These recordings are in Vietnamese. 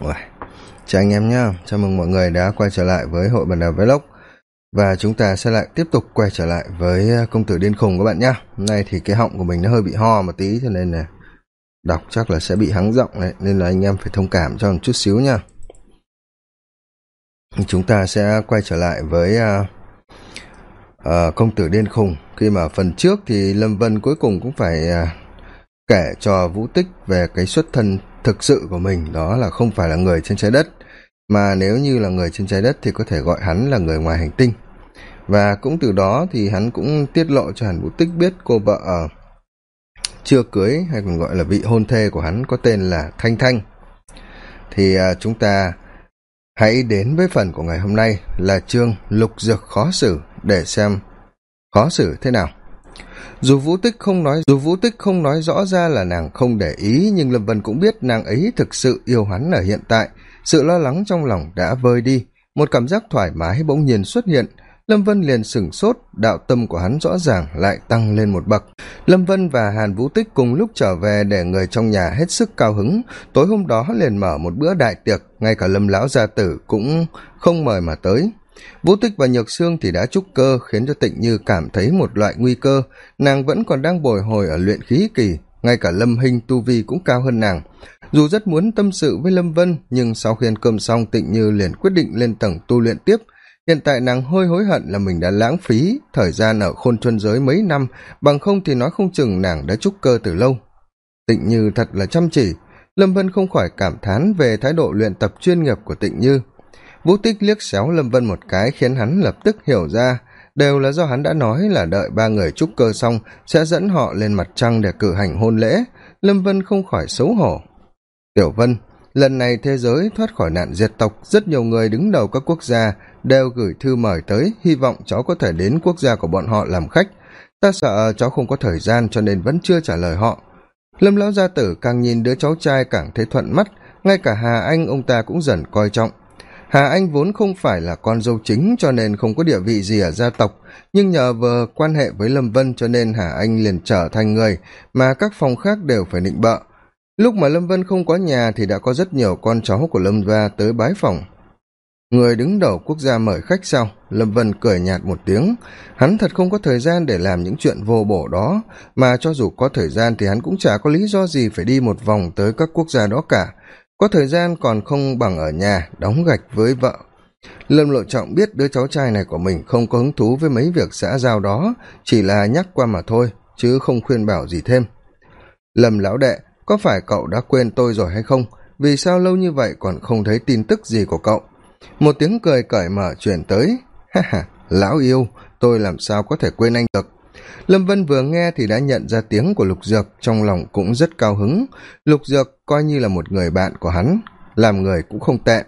Uầy. chào anh em nhé chào mừng mọi người đã quay trở lại với hội bàn đạp vlog. Và chúng ta sẽ lại tiếp tục quay trở lại với à, công tử điên khùng các bạn nhé hôm nay thì cái họng của mình nó hơi bị ho một tí cho nên là đọc chắc là sẽ bị hắng giọng đấy nên là anh em phải thông cảm cho một chút xíu nha chúng ta sẽ quay trở lại với uh, uh, công tử điên khùng. Khi mà phần trước thì lâm vân cuối cùng cũng phải uh, kể cho vũ tích về cái xuất thân thực sự của mình, đó là không phải là người trên trái đất, mà nếu như là người trên trái đất thì có thể gọi hắn là người ngoài hành tinh. Và cũng từ đó thì hắn cũng tiết lộ cho hàn vũ tích biết cô vợ ờ, chưa cưới hay còn gọi là vị hôn thê của hắn có tên là thanh thanh. Thì ờ, chúng ta hãy đến với phần của ngày hôm nay là chương lục dược khó xử để xem khó xử thế nào dù vũ tích không nói, dù vũ tích không nói rõ ra là nàng không để ý, nhưng lâm vân cũng biết nàng ấy thực sự yêu hắn ở hiện tại. Sự lo lắng trong lòng đã vơi đi. Một cảm giác thoải mái bỗng nhiên xuất hiện. Lâm vân liền sửng sốt, đạo tâm của hắn rõ ràng lại tăng lên một bậc. Lâm vân và hàn vũ tích cùng lúc trở về để người trong nhà hết sức cao hứng. Tối hôm đó liền mở một bữa đại tiệc, ngay cả lâm lão gia tử cũng không mời mà tới vũ tích và nhược sương thì đã trúc cơ, khiến cho tịnh như cảm thấy một loại nguy cơ. Nàng vẫn còn đang bồi hồi ở luyện khí kỳ, ngay cả lâm hinh tu vi cũng cao hơn nàng. Dù rất muốn tâm sự với lâm vân, nhưng sau khi ăn cơm xong, tịnh như liền quyết định lên tầng tu luyện tiếp. Hiện tại nàng hơi hối hận là mình đã lãng phí thời gian ở khôn chuân giới mấy năm, bằng không thì nói không chừng nàng đã trúc cơ từ lâu. Tịnh như thật là chăm chỉ. Lâm vân không khỏi cảm thán về thái độ luyện tập chuyên nghiệp của tịnh như vũ tích liếc xéo lâm vân một cái khiến hắn lập tức hiểu ra. Đều là do hắn đã nói là đợi ba người trúc cơ xong sẽ dẫn họ lên mặt trăng để cử hành hôn lễ. Lâm vân không khỏi xấu hổ. Tiểu vân, lần này thế giới thoát khỏi nạn diệt tộc, rất nhiều người đứng đầu các quốc gia đều gửi thư mời tới, hy vọng cháu có thể đến quốc gia của bọn họ làm khách. Ta sợ cháu không có thời gian cho nên vẫn chưa trả lời họ. Lâm lão gia tử càng nhìn đứa cháu trai càng thấy thuận mắt, ngay cả hà anh ông ta cũng dần coi trọng hà anh vốn không phải là con dâu chính cho nên không có địa vị gì ở gia tộc, nhưng nhờ vờ quan hệ với lâm vân cho nên hà anh liền trở thành người mà các phòng khác đều phải định bợ. Lúc mà lâm vân không có nhà thì đã có rất nhiều con cháu của lâm gia tới bái phòng. Người đứng đầu quốc gia mời khách sau, lâm vân cười nhạt một tiếng. Hắn thật không có thời gian để làm những chuyện vô bổ đó, mà cho dù có thời gian thì hắn cũng chả có lý do gì phải đi một vòng tới các quốc gia đó cả có thời gian còn không bằng ở nhà, đóng gạch với vợ. Lâm lộ trọng biết đứa cháu trai này của mình không có hứng thú với mấy việc xã giao đó, chỉ là nhắc qua mà thôi, chứ không khuyên bảo gì thêm. Lâm lão đệ, có phải cậu đã quên tôi rồi hay không? Vì sao lâu như vậy còn không thấy tin tức gì của cậu? Một tiếng cười cởi mở chuyển tới. Ha ha, lão yêu, tôi làm sao có thể quên anh được? Lâm vân vừa nghe thì đã nhận ra tiếng của lục dược, trong lòng cũng rất cao hứng. Lục dược coi như là một người bạn của hắn, làm người cũng không tệ.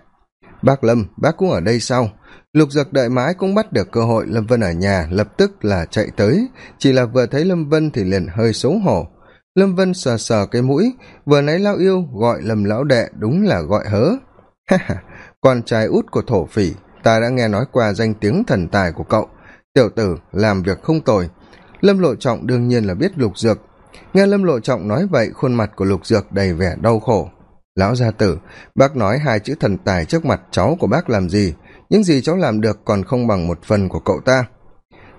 Bác lâm, bác cũng ở đây sau. Lục dược đợi mãi cũng bắt được cơ hội, lâm vân ở nhà, lập tức là chạy tới. Chỉ là vừa thấy lâm vân thì liền hơi xấu hổ. Lâm vân sờ sờ cái mũi, vừa nãy lao yêu gọi lầm lão đệ đúng là gọi hớ. Ha ha, con trai út của thổ phỉ, ta đã nghe nói qua danh tiếng thần tài của cậu. Tiểu tử, làm việc không tồi lâm lộ trọng đương nhiên là biết lục dược. Nghe lâm lộ trọng nói vậy, khuôn mặt của lục dược đầy vẻ đau khổ. Lão gia tử, bác nói hai chữ thần tài trước mặt cháu của bác làm gì? Những gì cháu làm được còn không bằng một phần của cậu ta.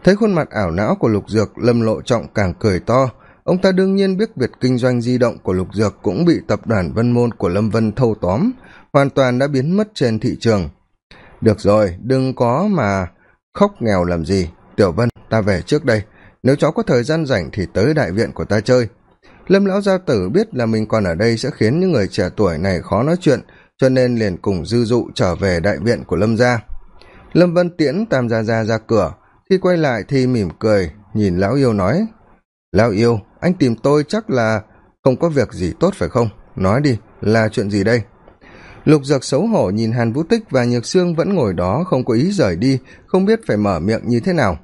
Thấy khuôn mặt ảo não của lục dược, lâm lộ trọng càng cười to. Ông ta đương nhiên biết việc kinh doanh di động của lục dược cũng bị tập đoàn vân môn của lâm vân thâu tóm, hoàn toàn đã biến mất trên thị trường. Được rồi, đừng có mà khóc nghèo làm gì. Tiểu vân, ta về trước đây nếu cháu có thời gian rảnh thì tới đại viện của ta chơi. Lâm lão gia tử biết là mình còn ở đây sẽ khiến những người trẻ tuổi này khó nói chuyện, cho nên liền cùng dư dụ trở về đại viện của lâm gia. Lâm vân tiễn tam gia gia ra cửa, khi quay lại thì mỉm cười, nhìn lão yêu nói, lão yêu, anh tìm tôi chắc là không có việc gì tốt phải không? Nói đi, là chuyện gì đây? Lục dược xấu hổ nhìn hàn vũ tích và nhược sương vẫn ngồi đó không có ý rời đi, không biết phải mở miệng như thế nào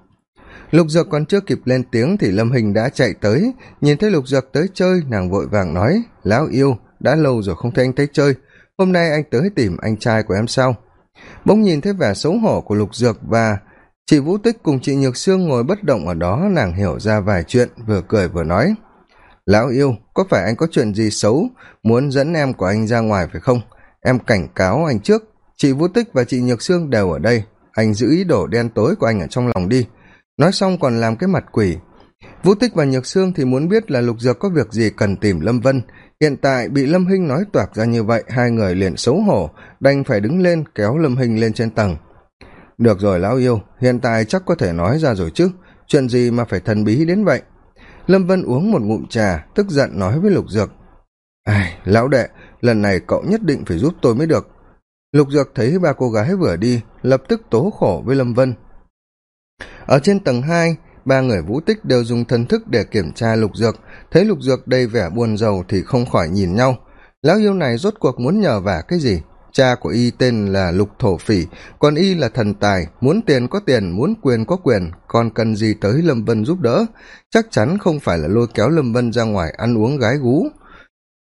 lục dược còn chưa kịp lên tiếng thì lâm hình đã chạy tới. Nhìn thấy lục dược tới chơi, nàng vội vàng nói, lão yêu, đã lâu rồi không thấy anh tới chơi. Hôm nay anh tới tìm anh trai của em sao? Bỗng nhìn thấy vẻ xấu hổ của lục dược và chị vũ tích cùng chị nhược sương ngồi bất động ở đó, nàng hiểu ra vài chuyện, vừa cười vừa nói, lão yêu, có phải anh có chuyện gì xấu muốn dẫn em của anh ra ngoài phải không? Em cảnh cáo anh trước. Chị vũ tích và chị nhược sương đều ở đây. Anh giữ ý đồ đen tối của anh ở trong lòng đi nói xong còn làm cái mặt quỷ. Vũ tích và nhược sương thì muốn biết là lục dược có việc gì cần tìm lâm vân. Hiện tại bị lâm hinh nói toạc ra như vậy, hai người liền xấu hổ, đành phải đứng lên kéo lâm hinh lên trên tầng. Được rồi, lão yêu, hiện tại chắc có thể nói ra rồi chứ, chuyện gì mà phải thần bí đến vậy? Lâm vân uống một ngụm trà, tức giận nói với lục dược. Ai, lão đệ, lần này cậu nhất định phải giúp tôi mới được. Lục dược thấy ba cô gái vừa đi, lập tức tố khổ với lâm vân ở trên tầng hai, ba người vũ tích đều dùng thần thức để kiểm tra lục dược. Thấy lục dược đầy vẻ buồn rầu thì không khỏi nhìn nhau. Lão yêu này rốt cuộc muốn nhờ vả cái gì? Cha của y tên là lục thổ phỉ, còn y là thần tài, muốn tiền có tiền, muốn quyền có quyền, còn cần gì tới lâm vân giúp đỡ? Chắc chắn không phải là lôi kéo lâm vân ra ngoài ăn uống gái gú.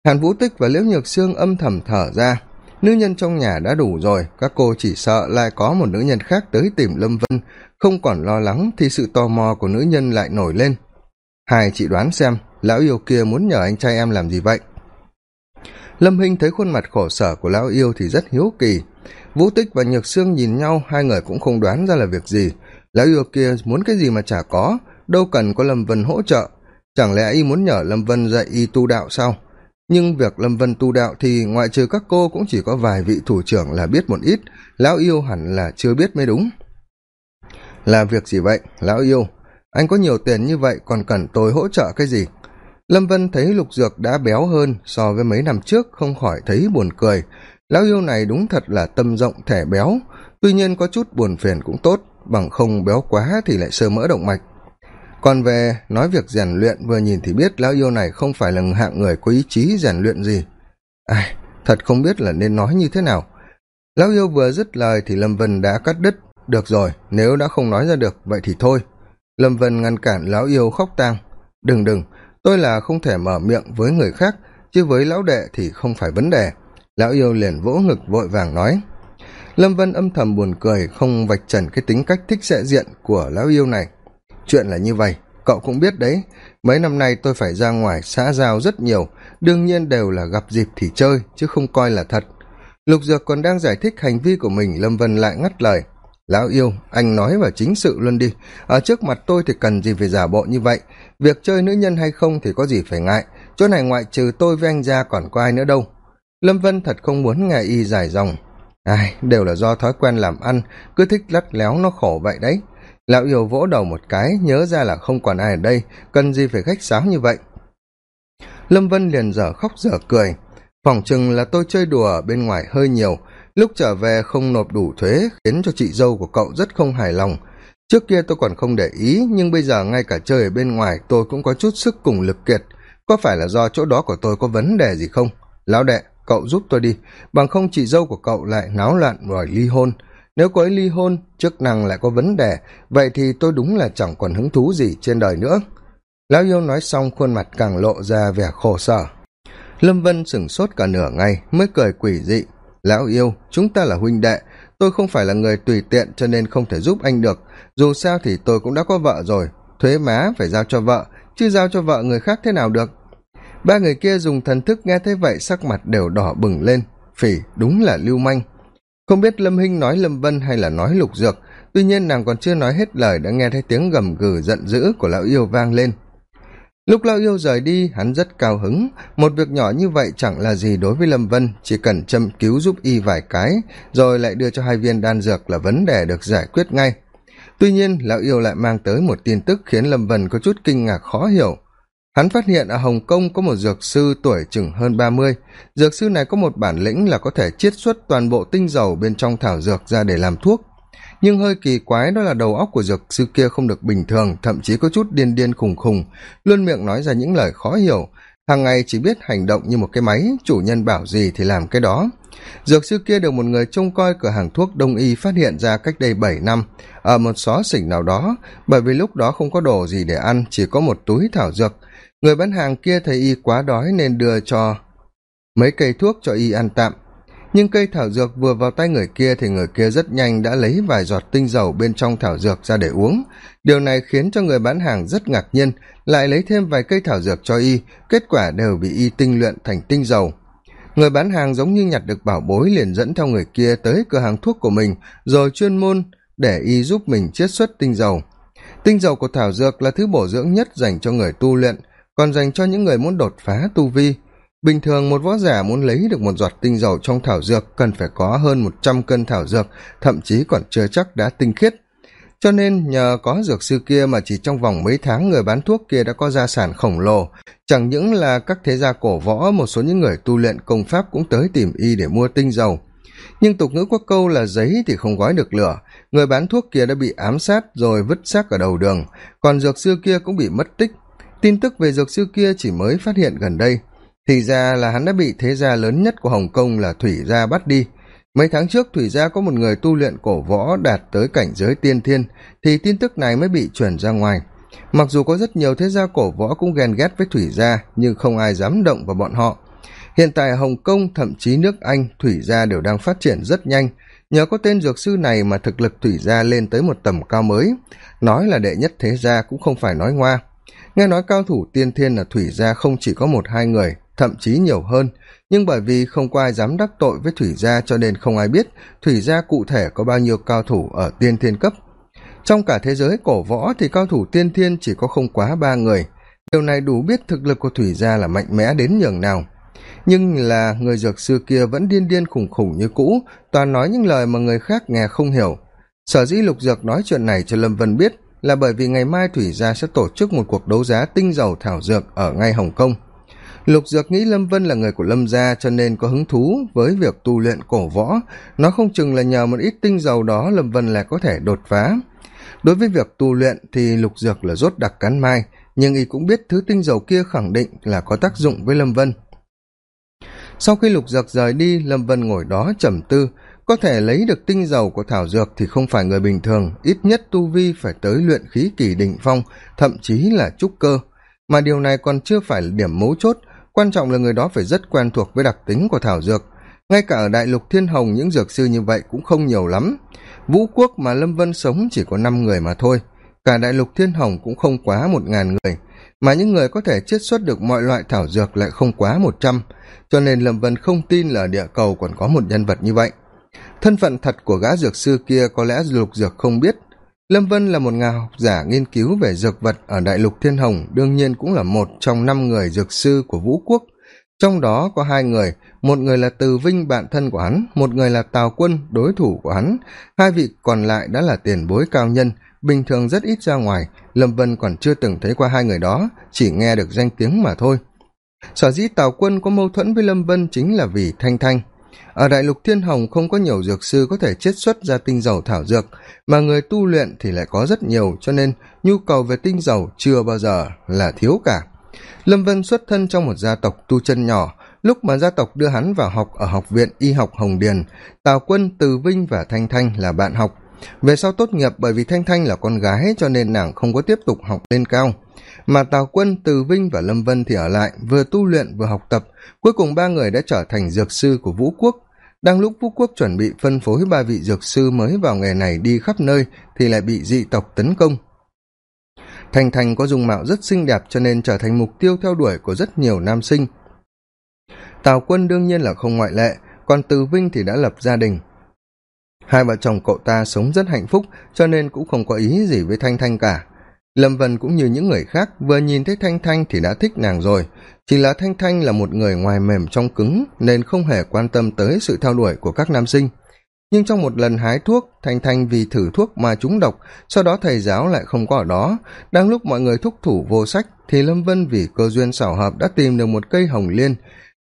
Hàn vũ tích và liễu nhược sương âm thầm thở ra. Nữ nhân trong nhà đã đủ rồi, các cô chỉ sợ lại có một nữ nhân khác tới tìm lâm vân không còn lo lắng thì sự tò mò của nữ nhân lại nổi lên. Hai chị đoán xem, lão yêu kia muốn nhờ anh trai em làm gì vậy? Lâm hinh thấy khuôn mặt khổ sở của lão yêu thì rất hiếu kỳ. Vũ tích và nhược sương nhìn nhau, hai người cũng không đoán ra là việc gì. Lão yêu kia muốn cái gì mà chả có, đâu cần có lâm vân hỗ trợ. Chẳng lẽ y muốn nhờ lâm vân dạy y tu đạo sao? Nhưng việc lâm vân tu đạo thì ngoại trừ các cô cũng chỉ có vài vị thủ trưởng là biết một ít. Lão yêu hẳn là chưa biết mới đúng là việc gì vậy, lão yêu? Anh có nhiều tiền như vậy còn cần tôi hỗ trợ cái gì? Lâm vân thấy lục dược đã béo hơn so với mấy năm trước, không khỏi thấy buồn cười. Lão yêu này đúng thật là tâm rộng, thẻ béo. Tuy nhiên có chút buồn phiền cũng tốt, bằng không béo quá thì lại sơ mỡ động mạch. Còn về nói việc rèn luyện, vừa nhìn thì biết lão yêu này không phải là hạng người có ý chí rèn luyện gì. Ai, thật không biết là nên nói như thế nào. Lão yêu vừa dứt lời thì lâm vân đã cắt đứt được rồi, nếu đã không nói ra được, vậy thì thôi. Lâm vân ngăn cản lão yêu khóc tang. Đừng đừng, tôi là không thể mở miệng với người khác, chứ với lão đệ thì không phải vấn đề. Lão yêu liền vỗ ngực vội vàng nói. Lâm vân âm thầm buồn cười, không vạch trần cái tính cách thích sẽ diện của lão yêu này. Chuyện là như vậy, cậu cũng biết đấy. Mấy năm nay tôi phải ra ngoài xã giao rất nhiều, đương nhiên đều là gặp dịp thì chơi, chứ không coi là thật. Lục dược còn đang giải thích hành vi của mình, lâm vân lại ngắt lời lão yêu, anh nói vào chính sự luôn đi. Ở trước mặt tôi thì cần gì phải giả bộ như vậy? Việc chơi nữ nhân hay không thì có gì phải ngại. Chỗ này ngoại trừ tôi với anh ra còn có ai nữa đâu. Lâm vân thật không muốn nghe y dài dòng. Ai, đều là do thói quen làm ăn, cứ thích lắt léo nó khổ vậy đấy. Lão yêu vỗ đầu một cái, nhớ ra là không còn ai ở đây, cần gì phải khách sáo như vậy? Lâm vân liền dở khóc dở cười. Phỏng chừng là tôi chơi đùa ở bên ngoài hơi nhiều lúc trở về không nộp đủ thuế khiến cho chị dâu của cậu rất không hài lòng. Trước kia tôi còn không để ý, nhưng bây giờ ngay cả chơi ở bên ngoài tôi cũng có chút sức cùng lực kiệt. Có phải là do chỗ đó của tôi có vấn đề gì không? Lão đệ, cậu giúp tôi đi. Bằng không chị dâu của cậu lại náo loạn rồi ly hôn. Nếu cô ấy ly hôn, chức năng lại có vấn đề. Vậy thì tôi đúng là chẳng còn hứng thú gì trên đời nữa. Lão yêu nói xong khuôn mặt càng lộ ra vẻ khổ sở. Lâm vân sửng sốt cả nửa ngày mới cười quỷ dị lão yêu, chúng ta là huynh đệ. Tôi không phải là người tùy tiện cho nên không thể giúp anh được. Dù sao thì tôi cũng đã có vợ rồi. Thuế má phải giao cho vợ, chứ giao cho vợ người khác thế nào được? Ba người kia dùng thần thức nghe thấy vậy, sắc mặt đều đỏ bừng lên. Phỉ, đúng là lưu manh. Không biết lâm hinh nói lâm vân hay là nói lục dược. Tuy nhiên nàng còn chưa nói hết lời, đã nghe thấy tiếng gầm gừ giận dữ của lão yêu vang lên lúc lão yêu rời đi, hắn rất cao hứng. Một việc nhỏ như vậy chẳng là gì đối với lâm vân. Chỉ cần châm cứu giúp y vài cái, rồi lại đưa cho hai viên đan dược là vấn đề được giải quyết ngay. Tuy nhiên, lão yêu lại mang tới một tin tức khiến lâm vân có chút kinh ngạc khó hiểu. Hắn phát hiện ở hồng kông có một dược sư tuổi chừng hơn ba mươi. Dược sư này có một bản lĩnh là có thể chiết xuất toàn bộ tinh dầu bên trong thảo dược ra để làm thuốc nhưng hơi kỳ quái đó là đầu óc của dược sư kia không được bình thường, thậm chí có chút điên điên khùng khùng, luôn miệng nói ra những lời khó hiểu. Hàng ngày chỉ biết hành động như một cái máy, chủ nhân bảo gì thì làm cái đó. Dược sư kia được một người trông coi cửa hàng thuốc đông y phát hiện ra cách đây bảy năm. Ở một xó xỉnh nào đó, bởi vì lúc đó không có đồ gì để ăn, chỉ có một túi thảo dược. Người bán hàng kia thấy y quá đói nên đưa cho mấy cây thuốc cho y ăn tạm nhưng cây thảo dược vừa vào tay người kia thì người kia rất nhanh đã lấy vài giọt tinh dầu bên trong thảo dược ra để uống. Điều này khiến cho người bán hàng rất ngạc nhiên, lại lấy thêm vài cây thảo dược cho y, kết quả đều bị y tinh luyện thành tinh dầu. Người bán hàng giống như nhặt được bảo bối liền dẫn theo người kia tới cửa hàng thuốc của mình, rồi chuyên môn để y giúp mình chiết xuất tinh dầu. Tinh dầu của thảo dược là thứ bổ dưỡng nhất dành cho người tu luyện, còn dành cho những người muốn đột phá tu vi bình thường một võ giả muốn lấy được một giọt tinh dầu trong thảo dược cần phải có hơn một trăm cân thảo dược, thậm chí còn chưa chắc đã tinh khiết. Cho nên nhờ có dược sư kia mà chỉ trong vòng mấy tháng người bán thuốc kia đã có gia sản khổng lồ. Chẳng những là các thế gia cổ võ, một số những người tu luyện công pháp cũng tới tìm y để mua tinh dầu. Nhưng tục ngữ có câu là giấy thì không gói được lửa. Người bán thuốc kia đã bị ám sát rồi vứt xác ở đầu đường. Còn dược sư kia cũng bị mất tích. Tin tức về dược sư kia chỉ mới phát hiện gần đây thì ra là hắn đã bị thế gia lớn nhất của hồng kông là thủy gia bắt đi. Mấy tháng trước, thủy gia có một người tu luyện cổ võ đạt tới cảnh giới tiên thiên, thì tin tức này mới bị truyền ra ngoài. Mặc dù có rất nhiều thế gia cổ võ cũng ghen ghét với thủy gia, nhưng không ai dám động vào bọn họ. Hiện tại hồng kông, thậm chí nước anh, thủy gia đều đang phát triển rất nhanh. Nhờ có tên dược sư này mà thực lực thủy gia lên tới một tầm cao mới. Nói là đệ nhất thế gia cũng không phải nói ngoa. Nghe nói cao thủ tiên thiên là thủy gia không chỉ có một hai người thậm chí nhiều hơn. Nhưng bởi vì không có ai dám đắc tội với thủy gia cho nên không ai biết thủy gia cụ thể có bao nhiêu cao thủ ở tiên thiên cấp. Trong cả thế giới cổ võ thì cao thủ tiên thiên chỉ có không quá ba người. Điều này đủ biết thực lực của thủy gia là mạnh mẽ đến nhường nào. Nhưng là người dược sư kia vẫn điên điên khủng khủng như cũ, toàn nói những lời mà người khác nghe không hiểu. Sở dĩ lục dược nói chuyện này cho lâm vân biết là bởi vì ngày mai thủy gia sẽ tổ chức một cuộc đấu giá tinh dầu thảo dược ở ngay hồng kông lục dược nghĩ lâm vân là người của lâm gia cho nên có hứng thú với việc tu luyện cổ võ. Nó không chừng là nhờ một ít tinh dầu đó lâm vân lại có thể đột phá. Đối với việc tu luyện thì lục dược là rốt đặc cắn mai, nhưng y cũng biết thứ tinh dầu kia khẳng định là có tác dụng với lâm vân. Sau khi lục dược rời đi, lâm vân ngồi đó trầm tư. Có thể lấy được tinh dầu của thảo dược thì không phải người bình thường, ít nhất tu vi phải tới luyện khí kỳ đỉnh phong, thậm chí là trúc cơ. Mà điều này còn chưa phải là điểm mấu chốt quan trọng là người đó phải rất quen thuộc với đặc tính của thảo dược. Ngay cả ở đại lục thiên hồng, những dược sư như vậy cũng không nhiều lắm. Vũ quốc mà lâm vân sống chỉ có năm người mà thôi. Cả đại lục thiên hồng cũng không quá một ngàn người, mà những người có thể chiết xuất được mọi loại thảo dược lại không quá một trăm. Cho nên lâm vân không tin là địa cầu còn có một nhân vật như vậy. Thân phận thật của gã dược sư kia có lẽ lục dược không biết lâm vân là một nhà học giả nghiên cứu về dược vật ở đại lục thiên hồng, đương nhiên cũng là một trong năm người dược sư của vũ quốc. Trong đó có hai người, một người là từ vinh, bạn thân của hắn, một người là tào quân, đối thủ của hắn. Hai vị còn lại đã là tiền bối cao nhân, bình thường rất ít ra ngoài. Lâm vân còn chưa từng thấy qua hai người đó, chỉ nghe được danh tiếng mà thôi. Sở dĩ tào quân có mâu thuẫn với lâm vân chính là vì thanh thanh ở đại lục thiên hồng không có nhiều dược sư có thể chiết xuất ra tinh dầu thảo dược, mà người tu luyện thì lại có rất nhiều, cho nên nhu cầu về tinh dầu chưa bao giờ là thiếu cả. Lâm vân xuất thân trong một gia tộc tu chân nhỏ. Lúc mà gia tộc đưa hắn vào học ở học viện y học hồng điền, tào quân, từ vinh và thanh thanh là bạn học. Về sau tốt nghiệp bởi vì thanh thanh là con gái cho nên nàng không có tiếp tục học lên cao mà tào quân, từ vinh và lâm vân thì ở lại, vừa tu luyện vừa học tập. Cuối cùng ba người đã trở thành dược sư của vũ quốc. Đang lúc vũ quốc chuẩn bị phân phối ba vị dược sư mới vào nghề này đi khắp nơi thì lại bị dị tộc tấn công. Thành thành có dung mạo rất xinh đẹp cho nên trở thành mục tiêu theo đuổi của rất nhiều nam sinh. Tào quân đương nhiên là không ngoại lệ, còn từ vinh thì đã lập gia đình. Hai vợ chồng cậu ta sống rất hạnh phúc cho nên cũng không có ý gì với thanh thanh cả lâm vân cũng như những người khác vừa nhìn thấy thanh thanh thì đã thích nàng rồi. Chỉ là thanh thanh là một người ngoài mềm trong cứng, nên không hề quan tâm tới sự theo đuổi của các nam sinh. Nhưng trong một lần hái thuốc, thanh thanh vì thử thuốc mà trúng độc, sau đó thầy giáo lại không có ở đó. Đang lúc mọi người thúc thủ vô sách, thì lâm vân vì cơ duyên xảo hợp đã tìm được một cây hồng liên.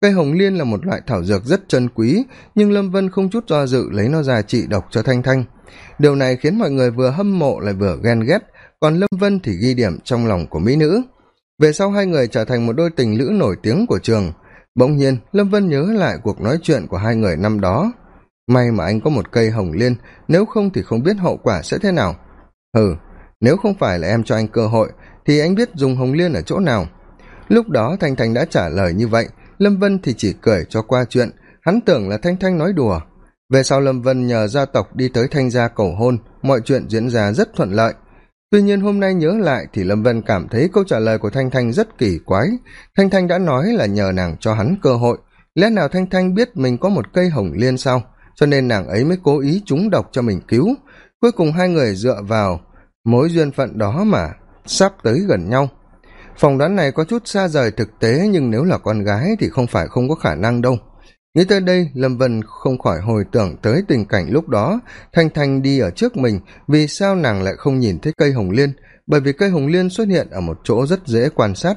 Cây hồng liên là một loại thảo dược rất chân quý, nhưng lâm vân không chút do dự lấy nó ra trị độc cho thanh thanh. Điều này khiến mọi người vừa hâm mộ lại vừa ghen ghét còn lâm vân thì ghi điểm trong lòng của mỹ nữ. Về sau hai người trở thành một đôi tình lữ nổi tiếng của trường. Bỗng nhiên, lâm vân nhớ lại cuộc nói chuyện của hai người năm đó. May mà anh có một cây hồng liên, nếu không thì không biết hậu quả sẽ thế nào. Hừ, nếu không phải là em cho anh cơ hội, thì anh biết dùng hồng liên ở chỗ nào? Lúc đó thanh thanh đã trả lời như vậy, lâm vân thì chỉ cười cho qua chuyện. Hắn tưởng là thanh thanh nói đùa. Về sau lâm vân nhờ gia tộc đi tới thanh gia cầu hôn, mọi chuyện diễn ra rất thuận lợi tuy nhiên hôm nay nhớ lại thì lâm vân cảm thấy câu trả lời của thanh thanh rất kỳ quái. Thanh thanh đã nói là nhờ nàng cho hắn cơ hội. Lẽ nào thanh thanh biết mình có một cây hồng liên sao? Cho nên nàng ấy mới cố ý trúng độc cho mình cứu. Cuối cùng hai người dựa vào mối duyên phận đó mà sắp tới gần nhau. Phỏng đoán này có chút xa rời thực tế, nhưng nếu là con gái thì không phải không có khả năng đâu nghĩ tới đây, lâm vân không khỏi hồi tưởng tới tình cảnh lúc đó, thanh thanh đi ở trước mình, vì sao nàng lại không nhìn thấy cây hồng liên? Bởi vì cây hồng liên xuất hiện ở một chỗ rất dễ quan sát.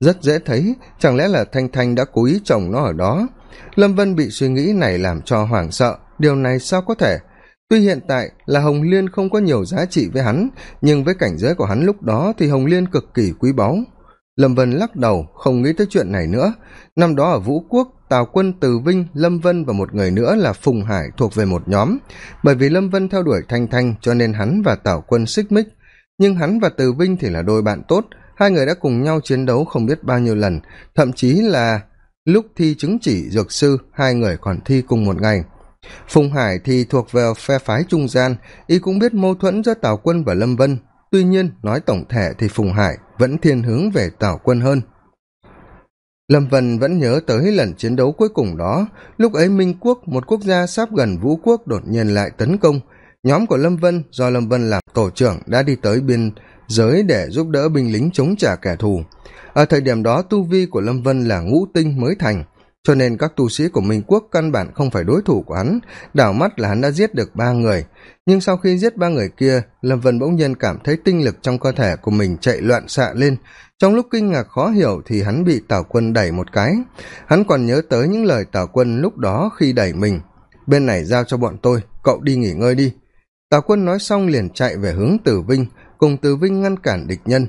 Rất dễ thấy, chẳng lẽ là thanh thanh đã cố ý trồng nó ở đó? Lâm vân bị suy nghĩ này làm cho hoảng sợ, điều này sao có thể? Tuy hiện tại là hồng liên không có nhiều giá trị với hắn, nhưng với cảnh giới của hắn lúc đó thì hồng liên cực kỳ quý báu. Lâm vân lắc đầu, không nghĩ tới chuyện này nữa. Năm đó ở vũ quốc tào quân, từ vinh, lâm vân và một người nữa là phùng hải thuộc về một nhóm. Bởi vì lâm vân theo đuổi thanh thanh, cho nên hắn và tào quân xích mích. Nhưng hắn và từ vinh thì là đôi bạn tốt. Hai người đã cùng nhau chiến đấu không biết bao nhiêu lần. Thậm chí là lúc thi chứng chỉ dược sư, hai người còn thi cùng một ngày. Phùng hải thì thuộc về phe phái trung gian. Y cũng biết mâu thuẫn giữa tào quân và lâm vân. Tuy nhiên, nói tổng thể thì phùng hải vẫn thiên hướng về tào quân hơn lâm vân vẫn nhớ tới lần chiến đấu cuối cùng đó, lúc ấy minh quốc, một quốc gia sắp gần vũ quốc, đột nhiên lại tấn công. Nhóm của lâm vân do lâm vân làm tổ trưởng đã đi tới biên giới để giúp đỡ binh lính chống trả kẻ thù. Ở thời điểm đó, tu vi của lâm vân là ngũ tinh mới thành cho nên các tu sĩ của minh quốc căn bản không phải đối thủ của hắn. Đảo mắt là hắn đã giết được ba người. Nhưng sau khi giết ba người kia, lâm vân bỗng nhiên cảm thấy tinh lực trong cơ thể của mình chạy loạn xạ lên. Trong lúc kinh ngạc khó hiểu thì hắn bị tào quân đẩy một cái. Hắn còn nhớ tới những lời tào quân lúc đó khi đẩy mình. Bên này giao cho bọn tôi, cậu đi nghỉ ngơi đi. Tào quân nói xong liền chạy về hướng tử vinh, cùng tử vinh ngăn cản địch nhân.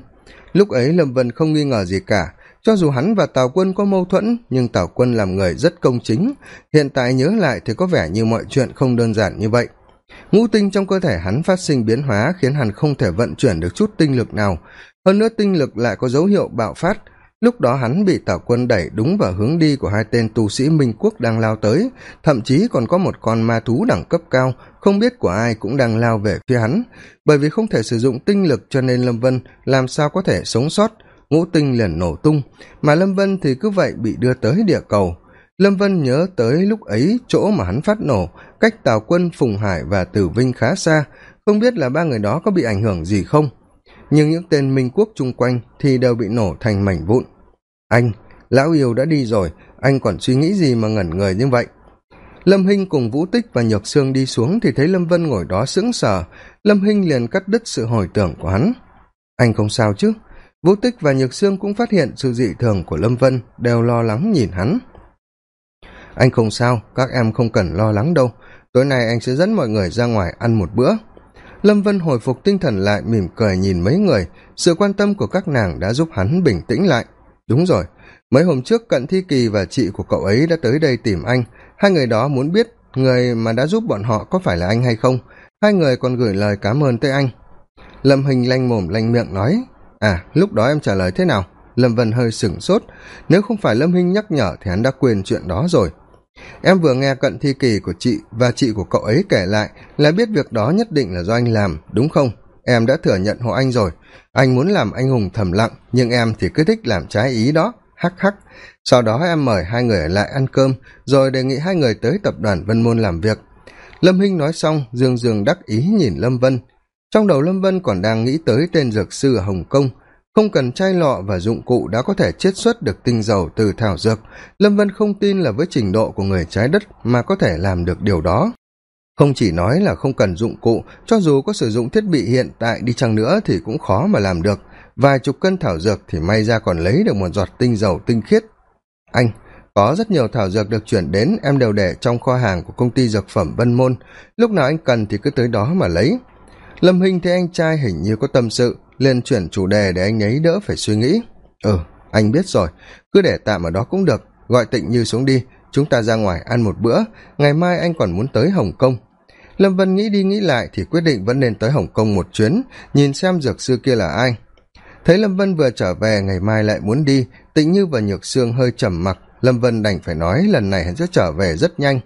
Lúc ấy lâm vân không nghi ngờ gì cả cho dù hắn và tào quân có mâu thuẫn, nhưng tào quân làm người rất công chính. Hiện tại nhớ lại thì có vẻ như mọi chuyện không đơn giản như vậy. Ngũ tinh trong cơ thể hắn phát sinh biến hóa khiến hắn không thể vận chuyển được chút tinh lực nào. Hơn nữa tinh lực lại có dấu hiệu bạo phát. Lúc đó hắn bị tào quân đẩy đúng vào hướng đi của hai tên tu sĩ minh quốc đang lao tới. Thậm chí còn có một con ma thú đẳng cấp cao, không biết của ai cũng đang lao về phía hắn. Bởi vì không thể sử dụng tinh lực cho nên lâm vân làm sao có thể sống sót ngũ tinh liền nổ tung, mà lâm vân thì cứ vậy bị đưa tới địa cầu. Lâm vân nhớ tới lúc ấy chỗ mà hắn phát nổ, cách tào quân, phùng hải và tử vinh khá xa, không biết là ba người đó có bị ảnh hưởng gì không. Nhưng những tên minh quốc chung quanh thì đều bị nổ thành mảnh vụn. Anh, lão yêu đã đi rồi, anh còn suy nghĩ gì mà ngẩn người như vậy? Lâm hinh cùng vũ tích và nhược sương đi xuống thì thấy lâm vân ngồi đó sững sờ. Lâm hinh liền cắt đứt sự hồi tưởng của hắn. Anh không sao chứ? Vũ tích và nhược sương cũng phát hiện sự dị thường của lâm vân, đều lo lắng nhìn hắn. Anh không sao, các em không cần lo lắng đâu. Tối nay anh sẽ dẫn mọi người ra ngoài ăn một bữa. Lâm vân hồi phục tinh thần lại, mỉm cười nhìn mấy người. Sự quan tâm của các nàng đã giúp hắn bình tĩnh lại. Đúng rồi, mấy hôm trước cận thi kỳ và chị của cậu ấy đã tới đây tìm anh. Hai người đó muốn biết người mà đã giúp bọn họ có phải là anh hay không. Hai người còn gửi lời cảm ơn tới anh. Lâm hình lanh mồm lanh miệng nói à lúc đó em trả lời thế nào? Lâm vân hơi sửng sốt. Nếu không phải lâm hinh nhắc nhở thì hắn đã quên chuyện đó rồi. Em vừa nghe cận thi kỳ của chị và chị của cậu ấy kể lại, là biết việc đó nhất định là do anh làm, đúng không? Em đã thừa nhận hộ anh rồi. Anh muốn làm anh hùng thầm lặng, nhưng em thì cứ thích làm trái ý đó. Hắc hắc. Sau đó em mời hai người ở lại ăn cơm, rồi đề nghị hai người tới tập đoàn vân môn làm việc. Lâm hinh nói xong, dương dương đắc ý nhìn lâm vân trong đầu lâm vân còn đang nghĩ tới tên dược sư ở hồng kông. Không cần chai lọ và dụng cụ đã có thể chiết xuất được tinh dầu từ thảo dược, lâm vân không tin là với trình độ của người trái đất mà có thể làm được điều đó. Không chỉ nói là không cần dụng cụ, cho dù có sử dụng thiết bị hiện tại đi chăng nữa thì cũng khó mà làm được. Vài chục cân thảo dược thì may ra còn lấy được một giọt tinh dầu tinh khiết. Anh, có rất nhiều thảo dược được chuyển đến, em đều để trong kho hàng của công ty dược phẩm vân môn. Lúc nào anh cần thì cứ tới đó mà lấy lâm hình thấy anh trai hình như có tâm sự, liền chuyển chủ đề để anh ấy đỡ phải suy nghĩ. Ừ anh biết rồi, cứ để tạm ở đó cũng được, gọi tịnh như xuống đi, chúng ta ra ngoài ăn một bữa, ngày mai anh còn muốn tới hồng kông. Lâm vân nghĩ đi nghĩ lại thì quyết định vẫn nên tới hồng kông một chuyến, nhìn xem dược sư kia là ai. Thấy lâm vân vừa trở về, ngày mai lại muốn đi, tịnh như và nhược sương hơi trầm mặc, lâm vân đành phải nói lần này hắn sẽ trở về rất nhanh.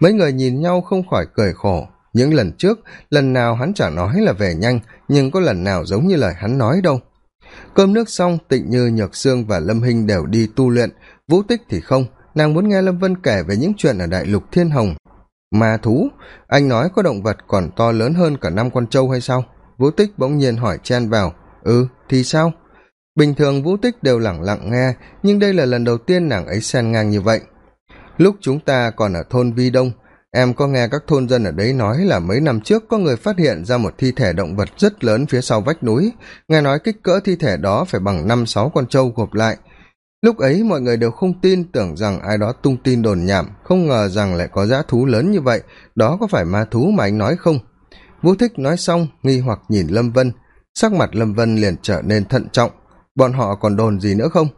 Mấy người nhìn nhau không khỏi cười khổ những lần trước, lần nào hắn chả nói là về nhanh, nhưng có lần nào giống như lời hắn nói đâu. Cơm nước xong, tịnh như, nhược sương và lâm hinh đều đi tu luyện. Vũ tích thì không, nàng muốn nghe lâm vân kể về những chuyện ở đại lục thiên hồng. Ma thú, anh nói có động vật còn to lớn hơn cả năm con trâu hay sao? Vũ tích bỗng nhiên hỏi chen vào. Ừ thì sao? Bình thường vũ tích đều lẳng lặng nghe, nhưng đây là lần đầu tiên nàng ấy xen ngang như vậy. Lúc chúng ta còn ở thôn vi đông em có nghe các thôn dân ở đấy nói là mấy năm trước có người phát hiện ra một thi thể động vật rất lớn phía sau vách núi. Nghe nói kích cỡ thi thể đó phải bằng năm, sáu con trâu gộp lại. Lúc ấy mọi người đều không tin, tưởng rằng ai đó tung tin đồn nhảm. Không ngờ rằng lại có dã thú lớn như vậy. Đó có phải ma thú mà anh nói không? Vũ thích nói xong, nghi hoặc nhìn lâm vân. Sắc mặt lâm vân liền trở nên thận trọng. Bọn họ còn đồn gì nữa không?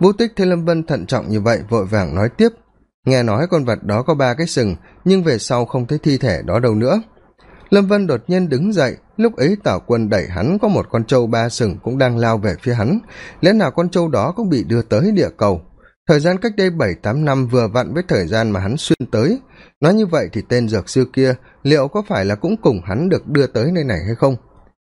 Vũ tích thấy lâm vân thận trọng như vậy, vội vàng nói tiếp nghe nói con vật đó có ba cái sừng, nhưng về sau không thấy thi thể đó đâu nữa. Lâm vân đột nhiên đứng dậy, lúc ấy tảo quân đẩy hắn có một con trâu ba sừng cũng đang lao về phía hắn. Lẽ nào con trâu đó cũng bị đưa tới địa cầu? Thời gian cách đây bảy tám năm vừa vặn với thời gian mà hắn xuyên tới. Nói như vậy thì tên dược sư kia liệu có phải là cũng cùng hắn được đưa tới nơi này hay không?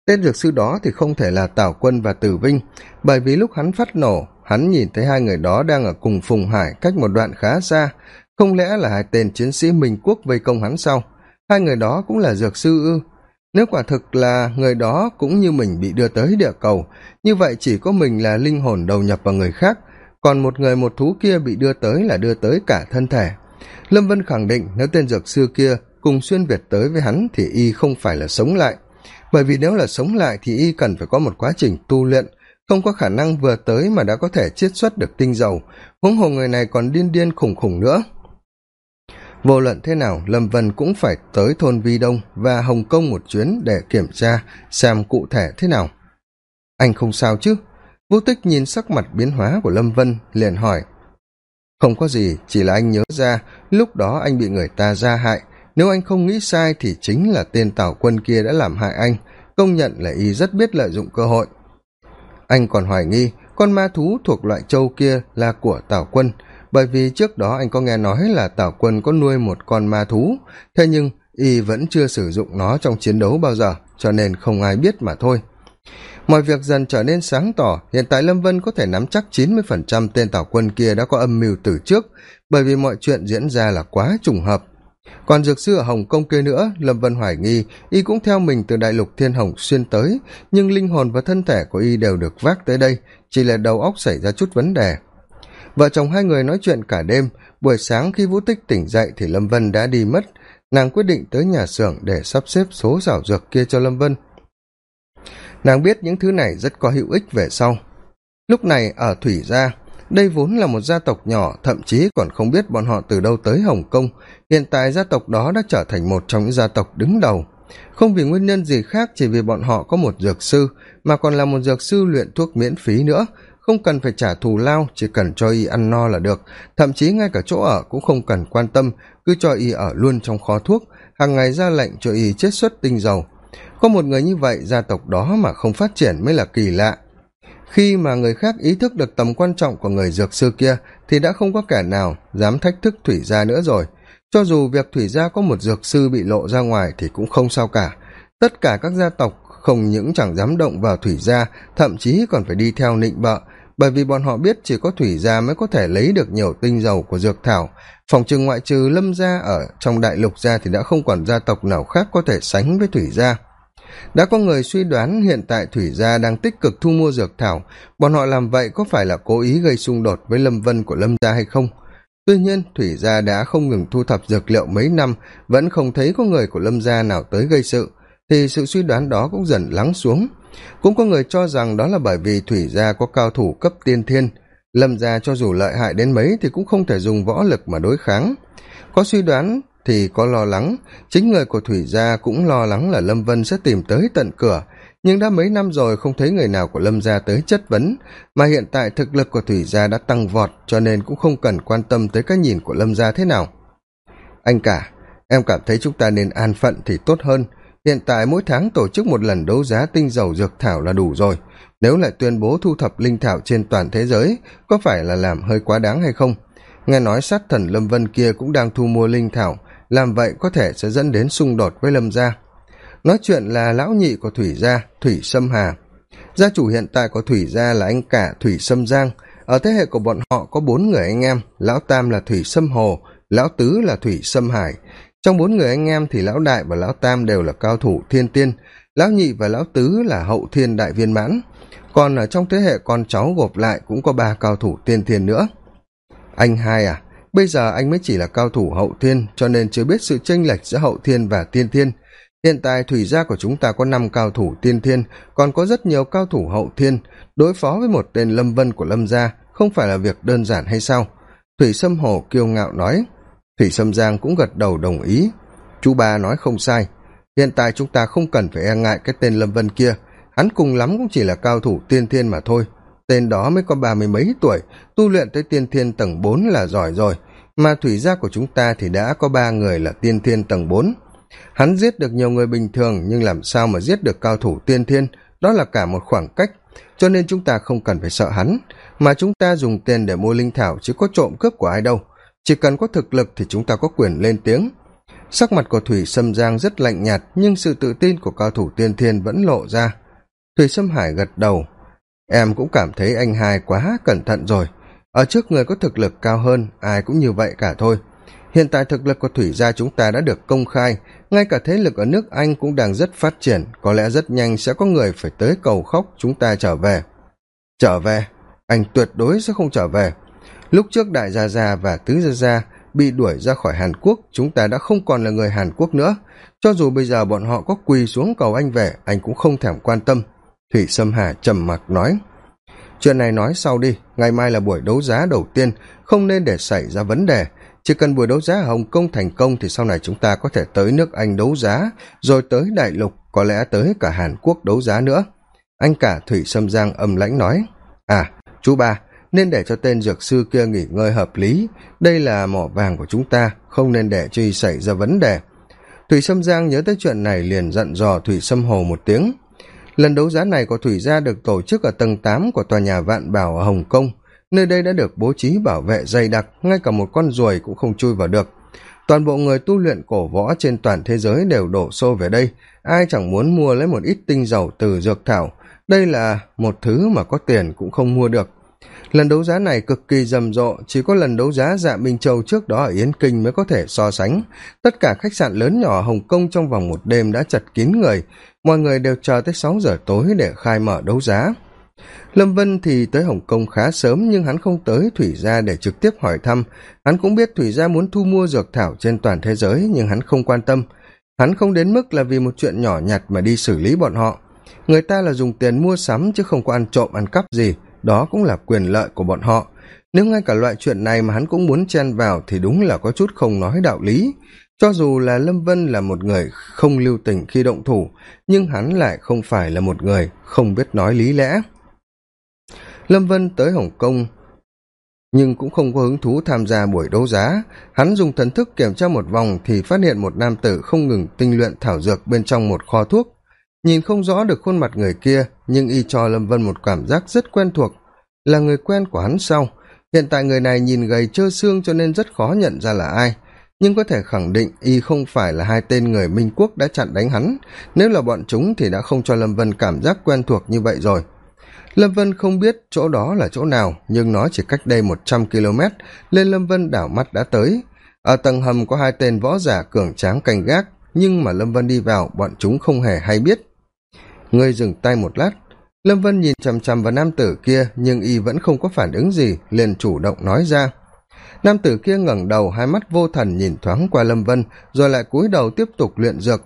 Tên dược sư đó thì không thể là tảo quân và tử vinh, bởi vì lúc hắn phát nổ hắn nhìn thấy hai người đó đang ở cùng phùng hải cách một đoạn khá xa. Không lẽ là hai tên chiến sĩ minh quốc vây công hắn sau? Hai người đó cũng là dược sư ư? Nếu quả thực là người đó cũng như mình bị đưa tới địa cầu, như vậy chỉ có mình là linh hồn đầu nhập vào người khác, còn một người một thú kia bị đưa tới là đưa tới cả thân thể. Lâm vân khẳng định nếu tên dược sư kia cùng xuyên việt tới với hắn thì y không phải là sống lại. Bởi vì nếu là sống lại thì y cần phải có một quá trình tu luyện không có khả năng vừa tới mà đã có thể chiết xuất được tinh dầu. Huống hồ người này còn điên điên khủng khủng nữa. Vô luận thế nào, lâm vân cũng phải tới thôn vi đông và hồng kông một chuyến để kiểm tra xem cụ thể thế nào. Anh không sao chứ? Vô tích nhìn sắc mặt biến hóa của lâm vân, liền hỏi. Không có gì, chỉ là anh nhớ ra, lúc đó anh bị người ta ra hại. Nếu anh không nghĩ sai thì chính là tên tào quân kia đã làm hại anh. Công nhận là y rất biết lợi dụng cơ hội anh còn hoài nghi con ma thú thuộc loại châu kia là của tào quân, bởi vì trước đó anh có nghe nói là tào quân có nuôi một con ma thú, thế nhưng y vẫn chưa sử dụng nó trong chiến đấu bao giờ, cho nên không ai biết mà thôi. Mọi việc dần trở nên sáng tỏ, hiện tại lâm vân có thể nắm chắc chín mươi phần trăm tên tào quân kia đã có âm mưu từ trước, bởi vì mọi chuyện diễn ra là quá trùng hợp còn dược sư ở hồng kông kia nữa, lâm vân hoài nghi y cũng theo mình từ đại lục thiên hồng xuyên tới, nhưng linh hồn và thân thể của y đều được vác tới đây, chỉ là đầu óc xảy ra chút vấn đề. Vợ chồng hai người nói chuyện cả đêm, buổi sáng khi vũ tích tỉnh dậy thì lâm vân đã đi mất. Nàng quyết định tới nhà xưởng để sắp xếp số giảo dược kia cho lâm vân. Nàng biết những thứ này rất có hữu ích về sau. Lúc này ở thủy gia đây vốn là một gia tộc nhỏ, thậm chí còn không biết bọn họ từ đâu tới hồng kông. Hiện tại gia tộc đó đã trở thành một trong những gia tộc đứng đầu. Không vì nguyên nhân gì khác, chỉ vì bọn họ có một dược sư, mà còn là một dược sư luyện thuốc miễn phí nữa. Không cần phải trả thù lao, chỉ cần cho y ăn no là được. Thậm chí ngay cả chỗ ở cũng không cần quan tâm, cứ cho y ở luôn trong kho thuốc. Hàng ngày ra lệnh cho y chết xuất tinh dầu. Có một người như vậy, gia tộc đó mà không phát triển mới là kỳ lạ khi mà người khác ý thức được tầm quan trọng của người dược sư kia, thì đã không có kẻ nào dám thách thức thủy gia nữa rồi. Cho dù việc thủy gia có một dược sư bị lộ ra ngoài thì cũng không sao cả. Tất cả các gia tộc không những chẳng dám động vào thủy gia, thậm chí còn phải đi theo nịnh bợ, bởi vì bọn họ biết chỉ có thủy gia mới có thể lấy được nhiều tinh dầu của dược thảo. Phòng trừ ngoại trừ lâm gia ở trong đại lục gia thì đã không còn gia tộc nào khác có thể sánh với thủy gia đã có người suy đoán hiện tại thủy gia đang tích cực thu mua dược thảo. Bọn họ làm vậy có phải là cố ý gây xung đột với lâm vân của lâm gia hay không? Tuy nhiên, thủy gia đã không ngừng thu thập dược liệu mấy năm, vẫn không thấy có người của lâm gia nào tới gây sự, thì sự suy đoán đó cũng dần lắng xuống. Cũng có người cho rằng đó là bởi vì thủy gia có cao thủ cấp tiên thiên. Lâm gia cho dù lợi hại đến mấy thì cũng không thể dùng võ lực mà đối kháng. Có suy đoán thì có lo lắng. Chính người của thủy gia cũng lo lắng là lâm vân sẽ tìm tới tận cửa. Nhưng đã mấy năm rồi không thấy người nào của lâm gia tới chất vấn. Mà hiện tại thực lực của thủy gia đã tăng vọt, cho nên cũng không cần quan tâm tới cái nhìn của lâm gia thế nào. Anh cả, em cảm thấy chúng ta nên an phận thì tốt hơn. Hiện tại mỗi tháng tổ chức một lần đấu giá tinh dầu dược thảo là đủ rồi. Nếu lại tuyên bố thu thập linh thảo trên toàn thế giới, có phải là làm hơi quá đáng hay không? Nghe nói sát thần lâm vân kia cũng đang thu mua linh thảo làm vậy có thể sẽ dẫn đến xung đột với lâm gia. Nói chuyện là lão nhị của thủy gia, thủy sâm hà. Gia chủ hiện tại của thủy gia là anh cả thủy sâm giang. Ở thế hệ của bọn họ có bốn người anh em, lão tam là thủy sâm hồ, lão tứ là thủy sâm hải. Trong bốn người anh em thì lão đại và lão tam đều là cao thủ thiên tiên, lão nhị và lão tứ là hậu thiên đại viên mãn. Còn ở trong thế hệ con cháu gộp lại cũng có ba cao thủ tiên thiên nữa. Anh hai à? Bây giờ anh mới chỉ là cao thủ hậu thiên, cho nên chưa biết sự chênh lệch giữa hậu thiên và tiên thiên. Hiện tại thủy gia của chúng ta có năm cao thủ tiên thiên, còn có rất nhiều cao thủ hậu thiên. Đối phó với một tên lâm vân của lâm gia không phải là việc đơn giản hay sao? Thủy sâm hồ kiêu ngạo nói. Thủy sâm giang cũng gật đầu đồng ý. Chú ba nói không sai. Hiện tại chúng ta không cần phải e ngại cái tên lâm vân kia. Hắn cùng lắm cũng chỉ là cao thủ tiên thiên mà thôi tên đó mới có ba mươi mấy tuổi, tu luyện tới tiên thiên tầng bốn là giỏi rồi. Mà thủy gia của chúng ta thì đã có ba người là tiên thiên tầng bốn. Hắn giết được nhiều người bình thường, nhưng làm sao mà giết được cao thủ tiên thiên? Đó là cả một khoảng cách, cho nên chúng ta không cần phải sợ hắn. Mà chúng ta dùng tiền để mua linh thảo, chứ có trộm cướp của ai đâu. Chỉ cần có thực lực thì chúng ta có quyền lên tiếng. Sắc mặt của thủy sâm giang rất lạnh nhạt, nhưng sự tự tin của cao thủ tiên thiên vẫn lộ ra. Thủy sâm hải gật đầu em cũng cảm thấy anh hai quá cẩn thận rồi. Ở trước người có thực lực cao hơn, ai cũng như vậy cả thôi. Hiện tại thực lực của thủy gia chúng ta đã được công khai. Ngay cả thế lực ở nước anh cũng đang rất phát triển. Có lẽ rất nhanh sẽ có người phải tới cầu khóc chúng ta trở về. Trở về? Anh tuyệt đối sẽ không trở về. Lúc trước đại gia gia và tứ gia gia bị đuổi ra khỏi hàn quốc, chúng ta đã không còn là người hàn quốc nữa. Cho dù bây giờ bọn họ có quỳ xuống cầu anh về, anh cũng không thèm quan tâm thủy sâm hà trầm mặc nói, chuyện này nói sau đi, ngày mai là buổi đấu giá đầu tiên, không nên để xảy ra vấn đề. Chỉ cần buổi đấu giá ở hồng kông thành công thì sau này chúng ta có thể tới nước anh đấu giá, rồi tới đại lục, có lẽ tới cả hàn quốc đấu giá nữa. Anh cả thủy sâm giang âm lãnh nói à chú ba, nên để cho tên dược sư kia nghỉ ngơi hợp lý. Đây là mỏ vàng của chúng ta, không nên để cho y xảy ra vấn đề. Thủy sâm giang nhớ tới chuyện này liền dặn dò thủy sâm hồ một tiếng lần đấu giá này của thủy gia được tổ chức ở tầng tám của tòa nhà vạn bảo ở hồng kông. Nơi đây đã được bố trí bảo vệ dày đặc, ngay cả một con ruồi cũng không chui vào được. Toàn bộ người tu luyện cổ võ trên toàn thế giới đều đổ xô về đây. Ai chẳng muốn mua lấy một ít tinh dầu từ dược thảo. Đây là một thứ mà có tiền cũng không mua được lần đấu giá này cực kỳ rầm rộ, chỉ có lần đấu giá dạ minh châu trước đó ở yến kinh mới có thể so sánh. Tất cả khách sạn lớn nhỏ hồng kông trong vòng một đêm đã chật kín người. Mọi người đều chờ tới sáu giờ tối để khai mở đấu giá. Lâm vân thì tới hồng kông khá sớm, nhưng hắn không tới thủy gia để trực tiếp hỏi thăm. Hắn cũng biết thủy gia muốn thu mua dược thảo trên toàn thế giới, nhưng hắn không quan tâm. Hắn không đến mức là vì một chuyện nhỏ nhặt mà đi xử lý bọn họ. Người ta là dùng tiền mua sắm chứ không có ăn trộm, ăn cắp gì đó cũng là quyền lợi của bọn họ. Nếu ngay cả loại chuyện này mà hắn cũng muốn chen vào thì đúng là có chút không nói đạo lý. Cho dù là lâm vân là một người không lưu tình khi động thủ, nhưng hắn lại không phải là một người không biết nói lý lẽ. Lâm vân tới hồng kông, nhưng cũng không có hứng thú tham gia buổi đấu giá. Hắn dùng thần thức kiểm tra một vòng thì phát hiện một nam tử không ngừng tinh luyện thảo dược bên trong một kho thuốc nhìn không rõ được khuôn mặt người kia, nhưng y cho lâm vân một cảm giác rất quen thuộc, là người quen của hắn sau. Hiện tại người này nhìn gầy trơ xương cho nên rất khó nhận ra là ai. Nhưng có thể khẳng định y không phải là hai tên người minh quốc đã chặn đánh hắn. Nếu là bọn chúng thì đã không cho lâm vân cảm giác quen thuộc như vậy rồi. Lâm vân không biết chỗ đó là chỗ nào, nhưng nó chỉ cách đây một trăm km lên lâm vân đảo mắt đã tới. Ở tầng hầm có hai tên võ giả cường tráng canh gác, nhưng mà lâm vân đi vào, bọn chúng không hề hay biết ngươi dừng tay một lát. Lâm vân nhìn chằm chằm vào nam tử kia, nhưng y vẫn không có phản ứng gì, liền chủ động nói ra. Nam tử kia ngẩng đầu, hai mắt vô thần nhìn thoáng qua lâm vân, rồi lại cúi đầu tiếp tục luyện dược.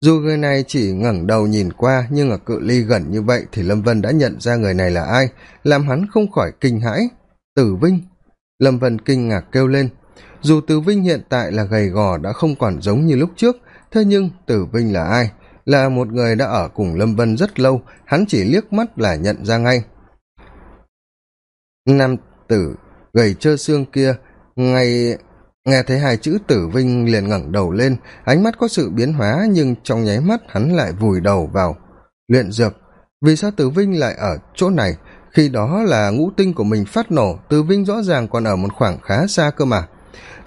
Dù người này chỉ ngẩng đầu nhìn qua, nhưng ở cự ly gần như vậy thì lâm vân đã nhận ra người này là ai, làm hắn không khỏi kinh hãi. Tử vinh. Lâm vân kinh ngạc kêu lên. Dù tử vinh hiện tại là gầy gò đã không còn giống như lúc trước, thế nhưng tử vinh là ai? Là một người đã ở cùng lâm vân rất lâu, hắn chỉ liếc mắt là nhận ra ngay. Nam tử gầy trơ xương kia, ngay, nghe thấy hai chữ tử vinh liền ngẩng đầu lên, ánh mắt có sự biến hóa nhưng trong nháy mắt hắn lại vùi đầu vào, luyện dược. Vì sao tử vinh lại ở chỗ này? Khi đó là ngũ tinh của mình phát nổ, tử vinh rõ ràng còn ở một khoảng khá xa cơ mà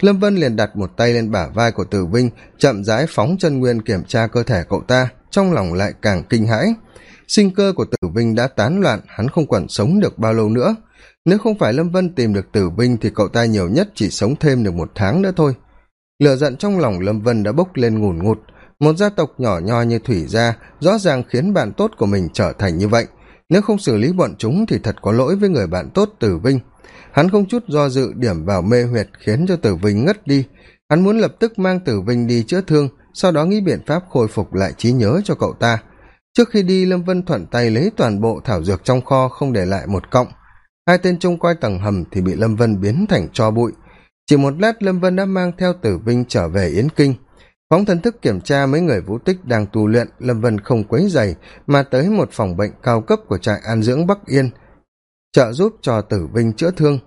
lâm vân liền đặt một tay lên bả vai của tử vinh, chậm rãi phóng chân nguyên kiểm tra cơ thể cậu ta, trong lòng lại càng kinh hãi. Sinh cơ của tử vinh đã tán loạn, hắn không còn sống được bao lâu nữa. Nếu không phải lâm vân tìm được tử vinh thì cậu ta nhiều nhất chỉ sống thêm được một tháng nữa thôi. Lửa giận trong lòng lâm vân đã bốc lên ngùn ngụt. Một gia tộc nhỏ nho như thủy gia, rõ ràng khiến bạn tốt của mình trở thành như vậy. Nếu không xử lý bọn chúng thì thật có lỗi với người bạn tốt tử vinh hắn không chút do dự điểm vào mê huyệt khiến cho tử vinh ngất đi. Hắn muốn lập tức mang tử vinh đi chữa thương, sau đó nghĩ biện pháp khôi phục lại trí nhớ cho cậu ta. Trước khi đi, lâm vân thuận tay lấy toàn bộ thảo dược trong kho, không để lại một cọng. Hai tên trông coi tầng hầm thì bị lâm vân biến thành cho bụi. Chỉ một lát, lâm vân đã mang theo tử vinh trở về yến kinh. Phóng thần thức kiểm tra mấy người vũ tích đang tu luyện, lâm vân không quấy dày mà tới một phòng bệnh cao cấp của trại an dưỡng bắc yên trợ giúp cho tử vinh chữa thương.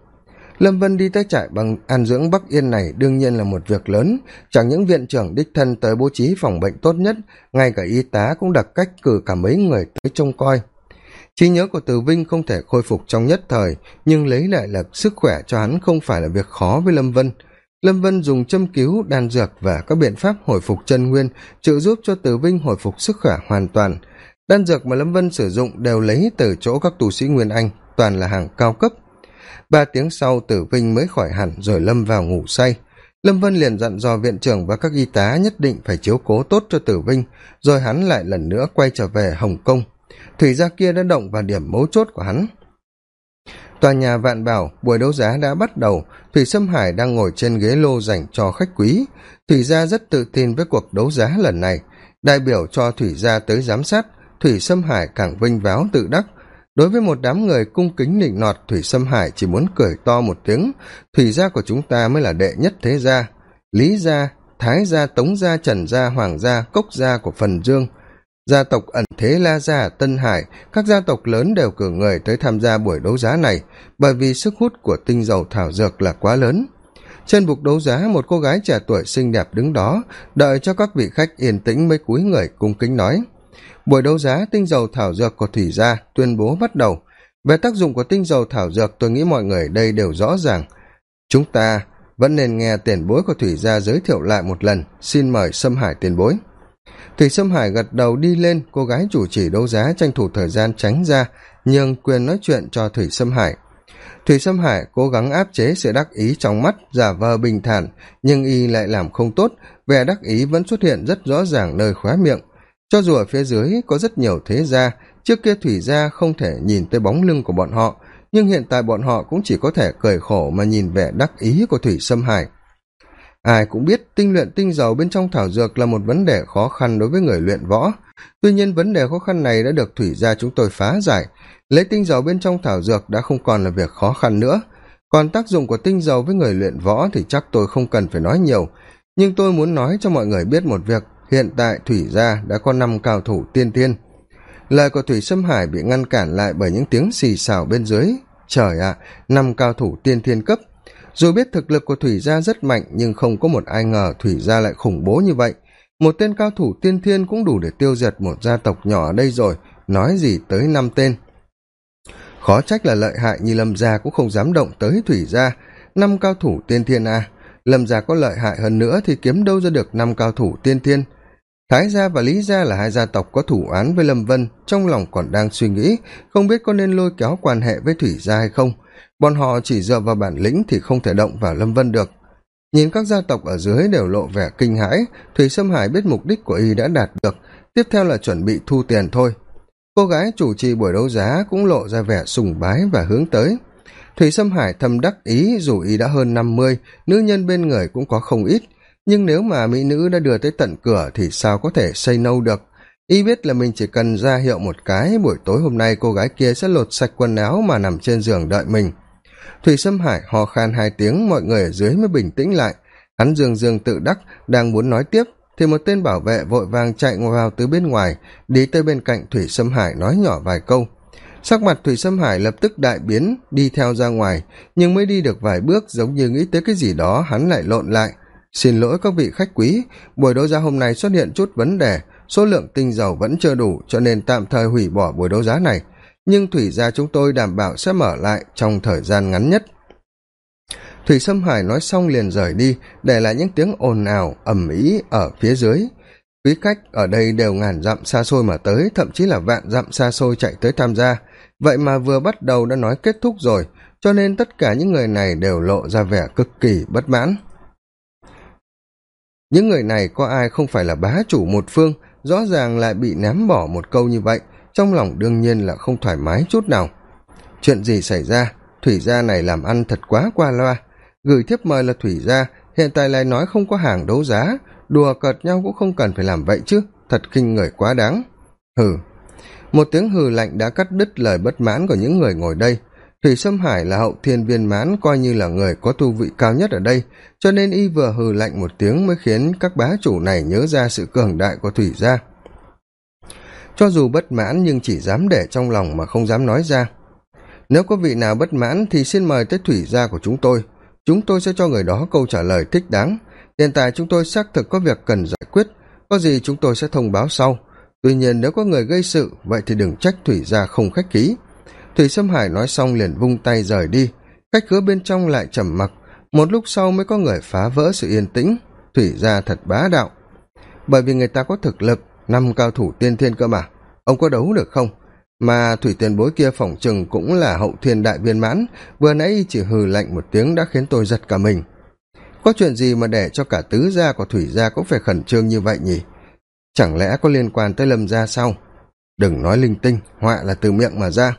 Lâm vân đi tới trại bằng an dưỡng bắc yên này đương nhiên là một việc lớn. Chẳng những viện trưởng đích thân tới bố trí phòng bệnh tốt nhất, ngay cả y tá cũng đặt cách cử cả mấy người tới trông coi. Trí nhớ của tử vinh không thể khôi phục trong nhất thời, nhưng lấy lại là sức khỏe cho hắn không phải là việc khó với lâm vân. Lâm vân dùng châm cứu, đan dược và các biện pháp hồi phục chân nguyên trợ giúp cho tử vinh hồi phục sức khỏe hoàn toàn. Đan dược mà lâm vân sử dụng đều lấy từ chỗ các tu sĩ nguyên anh toàn là hàng cao cấp. Ba tiếng sau, tử vinh mới khỏi hẳn rồi lâm vào ngủ say. Lâm vân liền dặn dò viện trưởng và các y tá nhất định phải chiếu cố tốt cho tử vinh, rồi hắn lại lần nữa quay trở về hồng kông. Thủy gia kia đã động vào điểm mấu chốt của hắn. Tòa nhà vạn bảo, buổi đấu giá đã bắt đầu. Thủy sâm hải đang ngồi trên ghế lô dành cho khách quý. Thủy gia rất tự tin với cuộc đấu giá lần này. Đại biểu cho thủy gia tới giám sát, thủy sâm hải càng vinh váo tự đắc đối với một đám người cung kính nịnh nọt, thủy sâm hải chỉ muốn cười to một tiếng, thủy gia của chúng ta mới là đệ nhất thế gia, lý gia, thái gia, tống gia, trần gia, hoàng gia, cốc gia của phần dương. Gia tộc ẩn thế la gia tân hải, các gia tộc lớn đều cử người tới tham gia buổi đấu giá này, bởi vì sức hút của tinh dầu thảo dược là quá lớn. Trên bục đấu giá, một cô gái trẻ tuổi xinh đẹp đứng đó, đợi cho các vị khách yên tĩnh mới cúi người cung kính nói buổi đấu giá tinh dầu thảo dược của thủy gia tuyên bố bắt đầu. Về tác dụng của tinh dầu thảo dược, tôi nghĩ mọi người đây đều rõ ràng. Chúng ta vẫn nên nghe tiền bối của thủy gia giới thiệu lại một lần. Xin mời sâm hải tiền bối. Thủy sâm hải gật đầu đi lên. Cô gái chủ trì đấu giá tranh thủ thời gian tránh ra, nhường quyền nói chuyện cho thủy sâm hải. Thủy sâm hải cố gắng áp chế sự đắc ý trong mắt, giả vờ bình thản, nhưng y lại làm không tốt. Vẻ đắc ý vẫn xuất hiện rất rõ ràng nơi khóe miệng cho dù ở phía dưới có rất nhiều thế gia, trước kia thủy gia không thể nhìn tới bóng lưng của bọn họ, nhưng hiện tại bọn họ cũng chỉ có thể cười khổ mà nhìn vẻ đắc ý của thủy sâm hải. Ai cũng biết tinh luyện tinh dầu bên trong thảo dược là một vấn đề khó khăn đối với người luyện võ. Tuy nhiên vấn đề khó khăn này đã được thủy gia chúng tôi phá giải. Lấy tinh dầu bên trong thảo dược đã không còn là việc khó khăn nữa. Còn tác dụng của tinh dầu với người luyện võ thì chắc tôi không cần phải nói nhiều. Nhưng tôi muốn nói cho mọi người biết một việc hiện tại thủy gia đã có năm cao thủ tiên tiên. Lời của thủy sâm hải bị ngăn cản lại bởi những tiếng xì xào bên dưới. Trời ạ, năm cao thủ tiên thiên cấp. Dù biết thực lực của thủy gia rất mạnh, nhưng không có một ai ngờ thủy gia lại khủng bố như vậy. Một tên cao thủ tiên thiên cũng đủ để tiêu diệt một gia tộc nhỏ ở đây rồi. Nói gì tới năm tên. Khó trách là lợi hại như lâm gia cũng không dám động tới thủy gia. Năm cao thủ tiên thiên à? Lâm gia có lợi hại hơn nữa thì kiếm đâu ra được năm cao thủ tiên thiên thái gia và lý gia là hai gia tộc có thủ án với lâm vân, trong lòng còn đang suy nghĩ, không biết có nên lôi kéo quan hệ với thủy gia hay không. Bọn họ chỉ dựa vào bản lĩnh thì không thể động vào lâm vân được. Nhìn các gia tộc ở dưới đều lộ vẻ kinh hãi, thủy sâm hải biết mục đích của y đã đạt được, tiếp theo là chuẩn bị thu tiền thôi. Cô gái chủ trì buổi đấu giá cũng lộ ra vẻ sùng bái và hướng tới. Thủy sâm hải thầm đắc ý, dù y đã hơn năm mươi, nữ nhân bên người cũng có không ít nhưng nếu mà mỹ nữ đã đưa tới tận cửa thì sao có thể xây nâu được? Y biết là mình chỉ cần ra hiệu một cái, buổi tối hôm nay cô gái kia sẽ lột sạch quần áo mà nằm trên giường đợi mình. Thủy sâm hải ho khan hai tiếng, mọi người ở dưới mới bình tĩnh lại. Hắn dương dương tự đắc, đang muốn nói tiếp, thì một tên bảo vệ vội vàng chạy vào từ bên ngoài, đi tới bên cạnh thủy sâm hải nói nhỏ vài câu. Sắc mặt thủy sâm hải lập tức đại biến, đi theo ra ngoài, nhưng mới đi được vài bước giống như nghĩ tới cái gì đó, hắn lại lộn lại xin lỗi các vị khách quý, buổi đấu giá hôm nay xuất hiện chút vấn đề. Số lượng tinh dầu vẫn chưa đủ, cho nên tạm thời hủy bỏ buổi đấu giá này. Nhưng thủy gia chúng tôi đảm bảo sẽ mở lại trong thời gian ngắn nhất. Thủy sâm hải nói xong liền rời đi, để lại những tiếng ồn ào, ầm ĩ ở phía dưới. Quý khách ở đây đều ngàn dặm xa xôi mà tới, thậm chí là vạn dặm xa xôi chạy tới tham gia. Vậy mà vừa bắt đầu đã nói kết thúc rồi, cho nên tất cả những người này đều lộ ra vẻ cực kỳ bất mãn những người này có ai không phải là bá chủ một phương, rõ ràng lại bị ném bỏ một câu như vậy, trong lòng đương nhiên là không thoải mái chút nào. Chuyện gì xảy ra? Thủy gia này làm ăn thật quá qua loa. Gửi thiếp mời là thủy gia, hiện tại lại nói không có hàng đấu giá. Đùa cợt nhau cũng không cần phải làm vậy chứ, thật khinh người quá đáng. Hừ. Một tiếng hừ lạnh đã cắt đứt lời bất mãn của những người ngồi đây thủy sâm hải là hậu thiên viên mãn, coi như là người có tu vị cao nhất ở đây, cho nên y vừa hừ lạnh một tiếng mới khiến các bá chủ này nhớ ra sự cường đại của thủy gia. Cho dù bất mãn nhưng chỉ dám để trong lòng mà không dám nói ra. Nếu có vị nào bất mãn thì xin mời tới thủy gia của chúng tôi. Chúng tôi sẽ cho người đó câu trả lời thích đáng. Hiện tại chúng tôi xác thực có việc cần giải quyết. Có gì chúng tôi sẽ thông báo sau. Tuy nhiên nếu có người gây sự, vậy thì đừng trách thủy gia không khách khí thủy sâm hải nói xong liền vung tay rời đi. Khách khứa bên trong lại trầm mặc. Một lúc sau mới có người phá vỡ sự yên tĩnh. Thủy gia thật bá đạo. Bởi vì người ta có thực lực, năm cao thủ tiên thiên cơ mà. Ông có đấu được không? Mà thủy tiền bối kia phỏng chừng cũng là hậu thiên đại viên mãn. Vừa nãy chỉ hừ lạnh một tiếng đã khiến tôi giật cả mình. Có chuyện gì mà để cho cả tứ gia của thủy gia cũng phải khẩn trương như vậy nhỉ? Chẳng lẽ có liên quan tới lâm gia sao? Đừng nói linh tinh, họa là từ miệng mà ra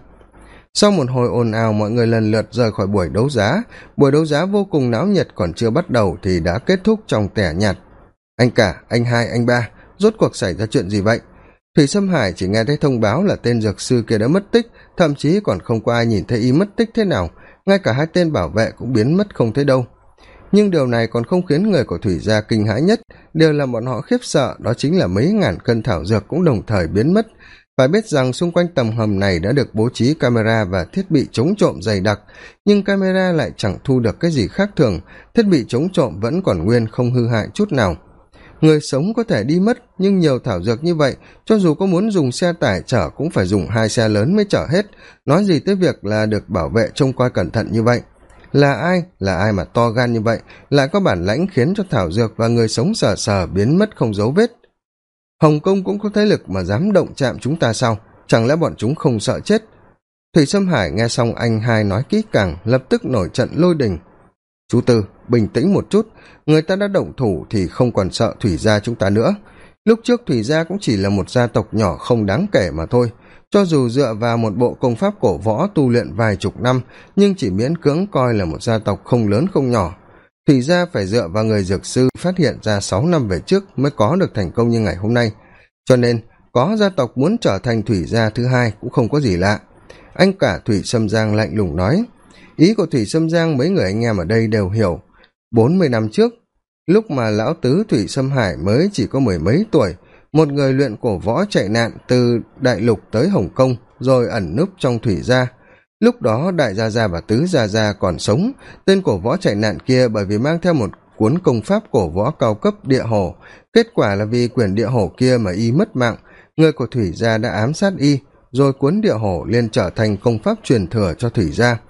sau một hồi ồn ào, mọi người lần lượt rời khỏi buổi đấu giá. Buổi đấu giá vô cùng náo nhiệt còn chưa bắt đầu thì đã kết thúc trong tẻ nhạt. Anh cả, anh hai, anh ba, rốt cuộc xảy ra chuyện gì vậy? Thủy sâm hải chỉ nghe thấy thông báo là tên dược sư kia đã mất tích, thậm chí còn không có ai nhìn thấy y mất tích thế nào. Ngay cả hai tên bảo vệ cũng biến mất không thấy đâu. Nhưng điều này còn không khiến người của thủy gia kinh hãi nhất. Điều làm bọn họ khiếp sợ đó chính là mấy ngàn cân thảo dược cũng đồng thời biến mất phải biết rằng xung quanh tầm hầm này đã được bố trí camera và thiết bị chống trộm dày đặc, nhưng camera lại chẳng thu được cái gì khác thường, thiết bị chống trộm vẫn còn nguyên không hư hại chút nào. Người sống có thể đi mất, nhưng nhiều thảo dược như vậy, cho dù có muốn dùng xe tải chở cũng phải dùng hai xe lớn mới chở hết. Nói gì tới việc là được bảo vệ trông coi cẩn thận như vậy? Là ai? Là ai mà to gan như vậy? Lại có bản lãnh khiến cho thảo dược và người sống sờ sờ biến mất không dấu vết? Hồng kông cũng có thế lực mà dám động chạm chúng ta sao? Chẳng lẽ bọn chúng không sợ chết? Thủy sâm hải nghe xong anh hai nói kỹ càng, lập tức nổi trận lôi đình. Chú tư, bình tĩnh một chút, người ta đã động thủ thì không còn sợ thủy gia chúng ta nữa. Lúc trước thủy gia cũng chỉ là một gia tộc nhỏ không đáng kể mà thôi. Cho dù dựa vào một bộ công pháp cổ võ tu luyện vài chục năm, nhưng chỉ miễn cưỡng coi là một gia tộc không lớn không nhỏ thủy gia phải dựa vào người dược sư phát hiện ra sáu năm về trước mới có được thành công như ngày hôm nay. Cho nên, có gia tộc muốn trở thành thủy gia thứ hai cũng không có gì lạ. Anh cả thủy sâm giang lạnh lùng nói, ý của thủy sâm giang mấy người anh em ở đây đều hiểu. Bốn mươi năm trước, lúc mà lão tứ thủy sâm hải mới chỉ có mười mấy tuổi, một người luyện cổ võ chạy nạn từ đại lục tới hồng kông, rồi ẩn núp trong thủy gia lúc đó đại gia gia và tứ gia gia còn sống, tên cổ võ chạy nạn kia bởi vì mang theo một cuốn công pháp cổ võ cao cấp địa hồ kết quả là vì quyển địa hồ kia mà y mất mạng, người của thủy gia đã ám sát y, rồi cuốn địa hồ liền trở thành công pháp truyền thừa cho thủy gia.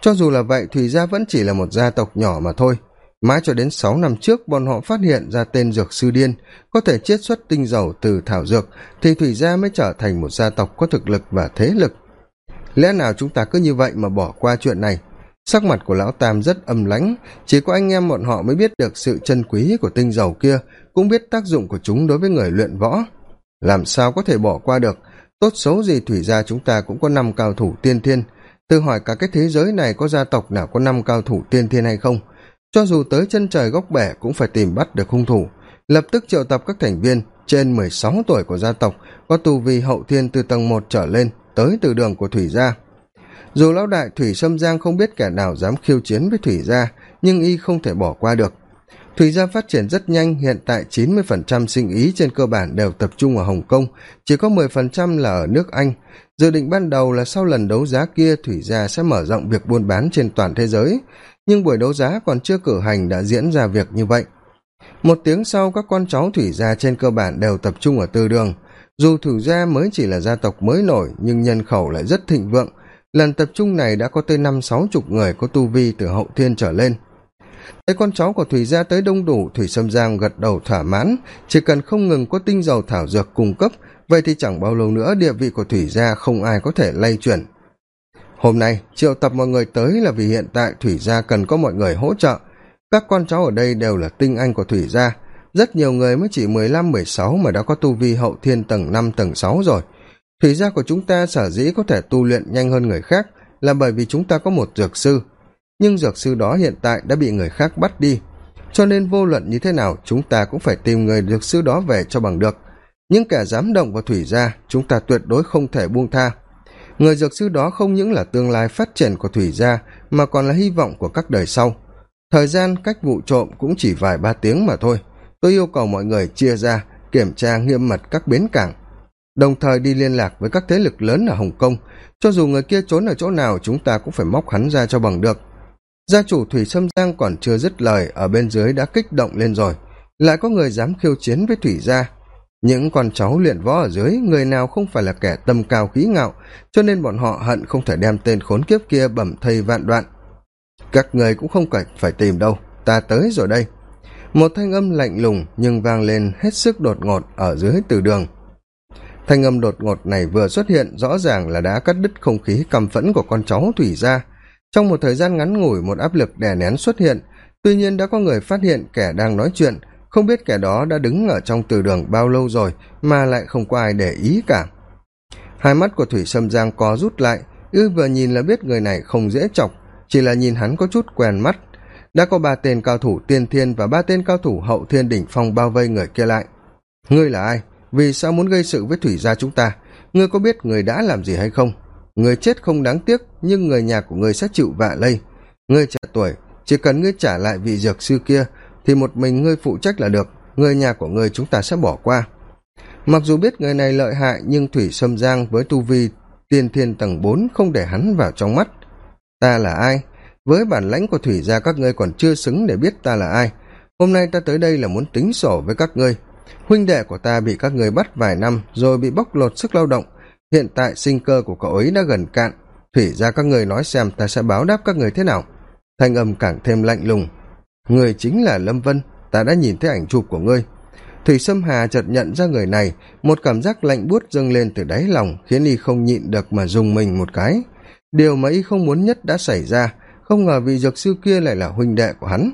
Cho dù là vậy, thủy gia vẫn chỉ là một gia tộc nhỏ mà thôi. Mãi cho đến sáu năm trước, bọn họ phát hiện ra tên dược sư điên, có thể chiết xuất tinh dầu từ thảo dược, thì thủy gia mới trở thành một gia tộc có thực lực và thế lực lẽ nào chúng ta cứ như vậy mà bỏ qua chuyện này? Sắc mặt của lão tam rất âm lãnh, chỉ có anh em bọn họ mới biết được sự chân quý của tinh dầu kia, cũng biết tác dụng của chúng đối với người luyện võ. Làm sao có thể bỏ qua được? Tốt xấu gì thủy gia chúng ta cũng có năm cao thủ tiên thiên. Tự hỏi cả cái thế giới này có gia tộc nào có năm cao thủ tiên thiên hay không? Cho dù tới chân trời góc bể cũng phải tìm bắt được hung thủ. Lập tức triệu tập các thành viên trên mười sáu tuổi của gia tộc, có tu vi hậu thiên từ tầng một trở lên tới từ đường của thủy gia. Dù lão đại thủy sâm giang không biết kẻ nào dám khiêu chiến với thủy gia, nhưng y không thể bỏ qua được. Thủy gia phát triển rất nhanh, hiện tại chín mươi phần trăm sinh ý trên cơ bản đều tập trung ở hồng kông, chỉ có mười phần trăm là ở nước anh. Dự định ban đầu là sau lần đấu giá kia, thủy gia sẽ mở rộng việc buôn bán trên toàn thế giới, nhưng buổi đấu giá còn chưa cử hành đã diễn ra việc như vậy. Một tiếng sau, các con cháu thủy gia trên cơ bản đều tập trung ở tư đường dù thủy gia mới chỉ là gia tộc mới nổi, nhưng nhân khẩu lại rất thịnh vượng. Lần tập trung này đã có tới năm sáu chục người có tu vi từ hậu thiên trở lên. Thấy con cháu của thủy gia tới đông đủ, thủy sâm giang gật đầu thỏa mãn. Chỉ cần không ngừng có tinh dầu thảo dược cung cấp, vậy thì chẳng bao lâu nữa địa vị của thủy gia không ai có thể lay chuyển. Hôm nay, triệu tập mọi người tới là vì hiện tại thủy gia cần có mọi người hỗ trợ. Các con cháu ở đây đều là tinh anh của thủy gia rất nhiều người mới chỉ mười lăm, mười sáu mà đã có tu vi hậu thiên tầng năm, tầng sáu rồi. Thủy gia của chúng ta sở dĩ có thể tu luyện nhanh hơn người khác là bởi vì chúng ta có một dược sư. Nhưng dược sư đó hiện tại đã bị người khác bắt đi. Cho nên vô luận như thế nào, chúng ta cũng phải tìm người dược sư đó về cho bằng được. Những kẻ dám động vào thủy gia, chúng ta tuyệt đối không thể buông tha. Người dược sư đó không những là tương lai phát triển của thủy gia, mà còn là hy vọng của các đời sau. Thời gian cách vụ trộm cũng chỉ vài ba tiếng mà thôi tôi yêu cầu mọi người chia ra, kiểm tra nghiêm mật các bến cảng, đồng thời đi liên lạc với các thế lực lớn ở hồng kông. Cho dù người kia trốn ở chỗ nào, chúng ta cũng phải móc hắn ra cho bằng được. Gia chủ thủy sâm giang còn chưa dứt lời, ở bên dưới đã kích động lên rồi. Lại có người dám khiêu chiến với thủy gia. Những con cháu luyện võ ở dưới, người nào không phải là kẻ tâm cao khí ngạo, cho nên bọn họ hận không thể đem tên khốn kiếp kia bẩm thây vạn đoạn. Các người cũng không cần phải tìm đâu, ta tới rồi đây một thanh âm lạnh lùng nhưng vang lên hết sức đột ngột ở dưới từ đường. Thanh âm đột ngột này vừa xuất hiện, rõ ràng là đã cắt đứt không khí căm phẫn của con cháu thủy ra trong một thời gian ngắn ngủi, một áp lực đè nén xuất hiện. Tuy nhiên đã có người phát hiện kẻ đang nói chuyện. Không biết kẻ đó đã đứng ở trong từ đường bao lâu rồi mà lại không có ai để ý cả. Hai mắt của thủy sâm giang có rút lại. Ư vừa nhìn là biết người này không dễ chọc. Chỉ là nhìn hắn có chút quen mắt đã có ba tên cao thủ tiên thiên và ba tên cao thủ hậu thiên đỉnh phong bao vây người kia lại. Ngươi là ai? Vì sao muốn gây sự với thủy gia chúng ta? Ngươi có biết người đã làm gì hay không? Người chết không đáng tiếc, nhưng người nhà của ngươi sẽ chịu vạ lây. Ngươi trẻ tuổi, chỉ cần ngươi trả lại vị dược sư kia, thì một mình ngươi phụ trách là được. Người nhà của ngươi chúng ta sẽ bỏ qua. Mặc dù biết người này lợi hại, nhưng thủy sâm giang với tu vi tiên thiên tầng bốn không để hắn vào trong mắt. Ta là ai? Với bản lãnh của thủy gia, các ngươi còn chưa xứng để biết ta là ai. Hôm nay ta tới đây là muốn tính sổ với các ngươi. Huynh đệ của ta bị các ngươi bắt vài năm, rồi bị bóc lột sức lao động. Hiện tại sinh cơ của cậu ấy đã gần cạn. Thủy ra các người nói xem ta sẽ báo đáp các người thế nào. Thanh âm càng thêm lạnh lùng. Người chính là lâm vân, ta đã nhìn thấy ảnh chụp của ngươi. Thủy sâm hà chợt nhận ra người này, một cảm giác lạnh buốt dâng lên từ đáy lòng, khiến y không nhịn được mà dùng mình một cái. Điều mà y không muốn nhất đã xảy ra không ngờ vị dược sư kia lại là huynh đệ của hắn.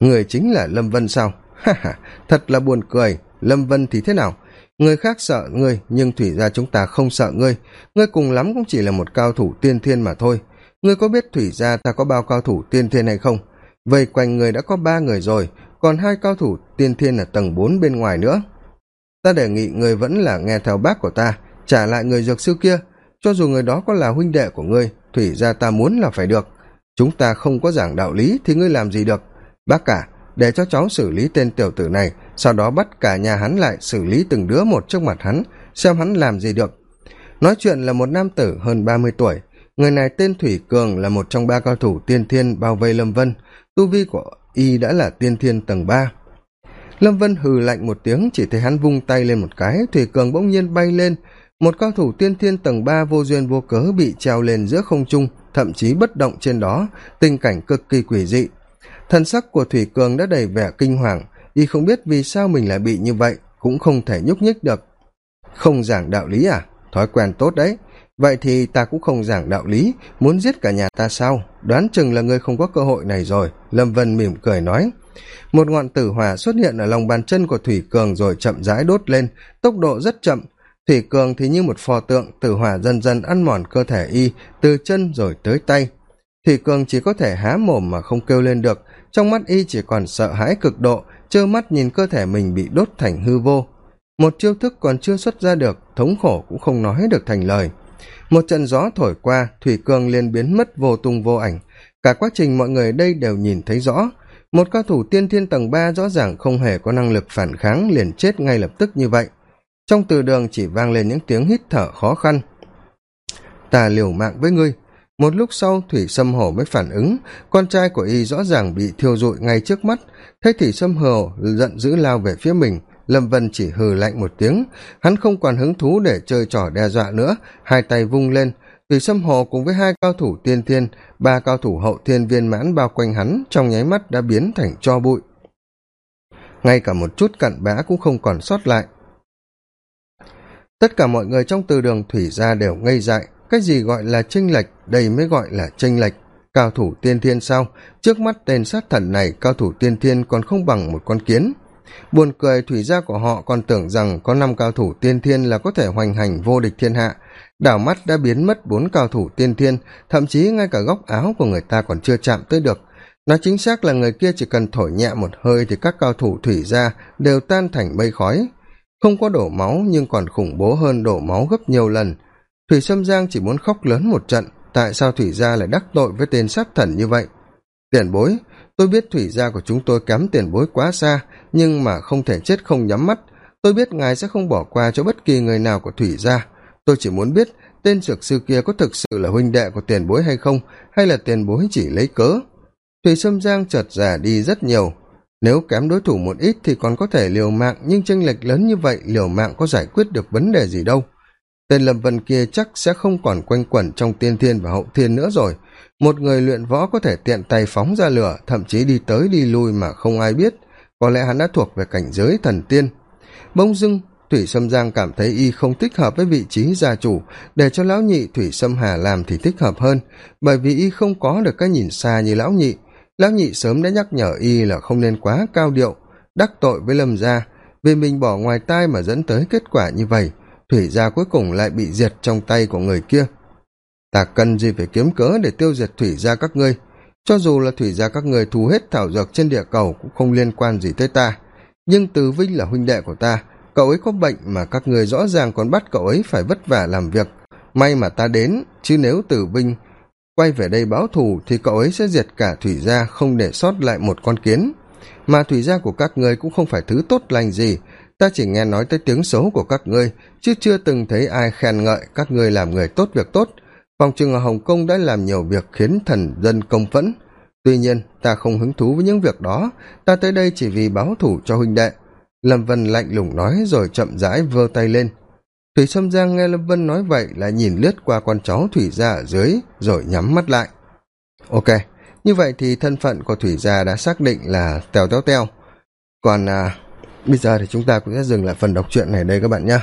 Người chính là lâm vân sao? Ha ha, thật là buồn cười. Lâm vân thì thế nào? Người khác sợ ngươi, nhưng thủy ra chúng ta không sợ ngươi. Ngươi cùng lắm cũng chỉ là một cao thủ tiên thiên mà thôi. Ngươi có biết thủy ra ta có bao cao thủ tiên thiên hay không? Vây quanh người đã có ba người rồi, còn hai cao thủ tiên thiên ở tầng bốn bên ngoài nữa. Ta đề nghị người vẫn là nghe theo bác của ta, trả lại người dược sư kia. Cho dù người đó có là huynh đệ của ngươi, thủy ra ta muốn là phải được chúng ta không có giảng đạo lý thì ngươi làm gì được? Bác cả, để cho cháu xử lý tên tiểu tử này, sau đó bắt cả nhà hắn lại xử lý từng đứa một trước mặt hắn, xem hắn làm gì được. Nói chuyện là một nam tử hơn ba mươi tuổi. Người này tên thủy cường là một trong ba cao thủ tiên thiên bao vây lâm vân. Tu vi của y đã là tiên thiên tầng ba. Lâm vân hừ lạnh một tiếng, chỉ thấy hắn vung tay lên một cái, thủy cường bỗng nhiên bay lên một cao thủ tiên thiên tầng ba vô duyên vô cớ bị treo lên giữa không trung, thậm chí bất động trên đó, tình cảnh cực kỳ quỷ dị. Thân sắc của thủy cường đã đầy vẻ kinh hoàng, y không biết vì sao mình lại bị như vậy, cũng không thể nhúc nhích được. Không giảng đạo lý à? Thói quen tốt đấy. Vậy thì ta cũng không giảng đạo lý, muốn giết cả nhà ta sao? Đoán chừng là ngươi không có cơ hội này rồi, lâm vân mỉm cười nói. Một ngọn tử hỏa xuất hiện ở lòng bàn chân của thủy cường rồi chậm rãi đốt lên, tốc độ rất chậm thủy cường thì như một pho tượng tử hỏa dần dần ăn mòn cơ thể y từ chân rồi tới tay. Thủy cường chỉ có thể há mồm mà không kêu lên được, trong mắt y chỉ còn sợ hãi cực độ, trơ mắt nhìn cơ thể mình bị đốt thành hư vô. Một chiêu thức còn chưa xuất ra được, thống khổ cũng không nói được thành lời. Một trận gió thổi qua, thủy cường liền biến mất vô tung vô ảnh. Cả quá trình mọi người đây đều nhìn thấy rõ. Một cao thủ tiên thiên tầng ba rõ ràng không hề có năng lực phản kháng liền chết ngay lập tức như vậy trong từ đường chỉ vang lên những tiếng hít thở khó khăn. Ta liều mạng với ngươi. Một lúc sau, thủy sâm hồ mới phản ứng. Con trai của y rõ ràng bị thiêu rụi ngay trước mắt. Thấy thủy sâm hồ giận dữ lao về phía mình, lâm vân chỉ hừ lạnh một tiếng. Hắn không còn hứng thú để chơi trò đe dọa nữa. Hai tay vung lên. Thủy sâm hồ cùng với hai cao thủ tiên thiên, ba cao thủ hậu thiên viên mãn bao quanh hắn, trong nháy mắt đã biến thành cho bụi. Ngay cả một chút cặn bã cũng không còn sót lại tất cả mọi người trong từ đường thủy ra đều ngây dại. Cái gì gọi là chênh lệch, đây mới gọi là chênh lệch. Cao thủ tiên thiên sao? Trước mắt tên sát thần này, cao thủ tiên thiên còn không bằng một con kiến. Buồn cười, thủy gia của họ còn tưởng rằng có năm cao thủ tiên thiên là có thể hoành hành vô địch thiên hạ. Đảo mắt đã biến mất bốn cao thủ tiên thiên, thậm chí ngay cả góc áo của người ta còn chưa chạm tới được. Nói chính xác là người kia chỉ cần thổi nhẹ một hơi thì các cao thủ thủy gia đều tan thành mây khói không có đổ máu, nhưng còn khủng bố hơn đổ máu gấp nhiều lần. Thủy sâm giang chỉ muốn khóc lớn một trận, tại sao thủy gia lại đắc tội với tên sát thần như vậy? Tiền bối, tôi biết thủy gia của chúng tôi kém tiền bối quá xa, nhưng mà không thể chết không nhắm mắt. Tôi biết ngài sẽ không bỏ qua cho bất kỳ người nào của thủy gia. Tôi chỉ muốn biết tên dược sư kia có thực sự là huynh đệ của tiền bối hay không, hay là tiền bối chỉ lấy cớ? Thủy sâm giang chợt già đi rất nhiều nếu kém đối thủ một ít thì còn có thể liều mạng, nhưng chênh lệch lớn như vậy, liều mạng có giải quyết được vấn đề gì đâu. Tên lâm vân kia chắc sẽ không còn quanh quẩn trong tiên thiên và hậu thiên nữa rồi. Một người luyện võ có thể tiện tay phóng ra lửa, thậm chí đi tới đi lui mà không ai biết. Có lẽ hắn đã thuộc về cảnh giới thần tiên. Bỗng dưng, thủy sâm giang cảm thấy y không thích hợp với vị trí gia chủ. Để cho lão nhị thủy sâm hà làm thì thích hợp hơn, bởi vì y không có được cái nhìn xa như lão nhị lão nhị sớm đã nhắc nhở y là không nên quá cao điệu, đắc tội với lâm gia, vì mình bỏ ngoài tai mà dẫn tới kết quả như vậy, thủy gia cuối cùng lại bị diệt trong tay của người kia. Ta cần gì phải kiếm cớ để tiêu diệt thủy gia các ngươi? Cho dù là thủy gia các ngươi thu hết thảo dược trên địa cầu cũng không liên quan gì tới ta. Nhưng từ vinh là huynh đệ của ta, cậu ấy có bệnh mà các người rõ ràng còn bắt cậu ấy phải vất vả làm việc. May mà ta đến, chứ nếu từ vinh quay về đây báo thù thì cậu ấy sẽ diệt cả thủy gia không để sót lại một con kiến. Mà thủy gia của các ngươi cũng không phải thứ tốt lành gì. Ta chỉ nghe nói tới tiếng xấu của các ngươi, chứ chưa từng thấy ai khen ngợi các ngươi làm người tốt việc tốt. Phòng trừng ở hồng kông đã làm nhiều việc khiến thần dân công phẫn. Tuy nhiên, ta không hứng thú với những việc đó. Ta tới đây chỉ vì báo thủ cho huynh đệ. Lâm vân lạnh lùng nói rồi chậm rãi vơ tay lên thủy sâm giang nghe lâm vân nói vậy lại nhìn lướt qua con cháu thủy gia ở dưới rồi nhắm mắt lại. Ok như vậy thì thân phận của thủy gia đã xác định là tèo teo teo. Còn à, bây giờ thì chúng ta cũng sẽ dừng lại phần đọc truyện này đây các bạn nhé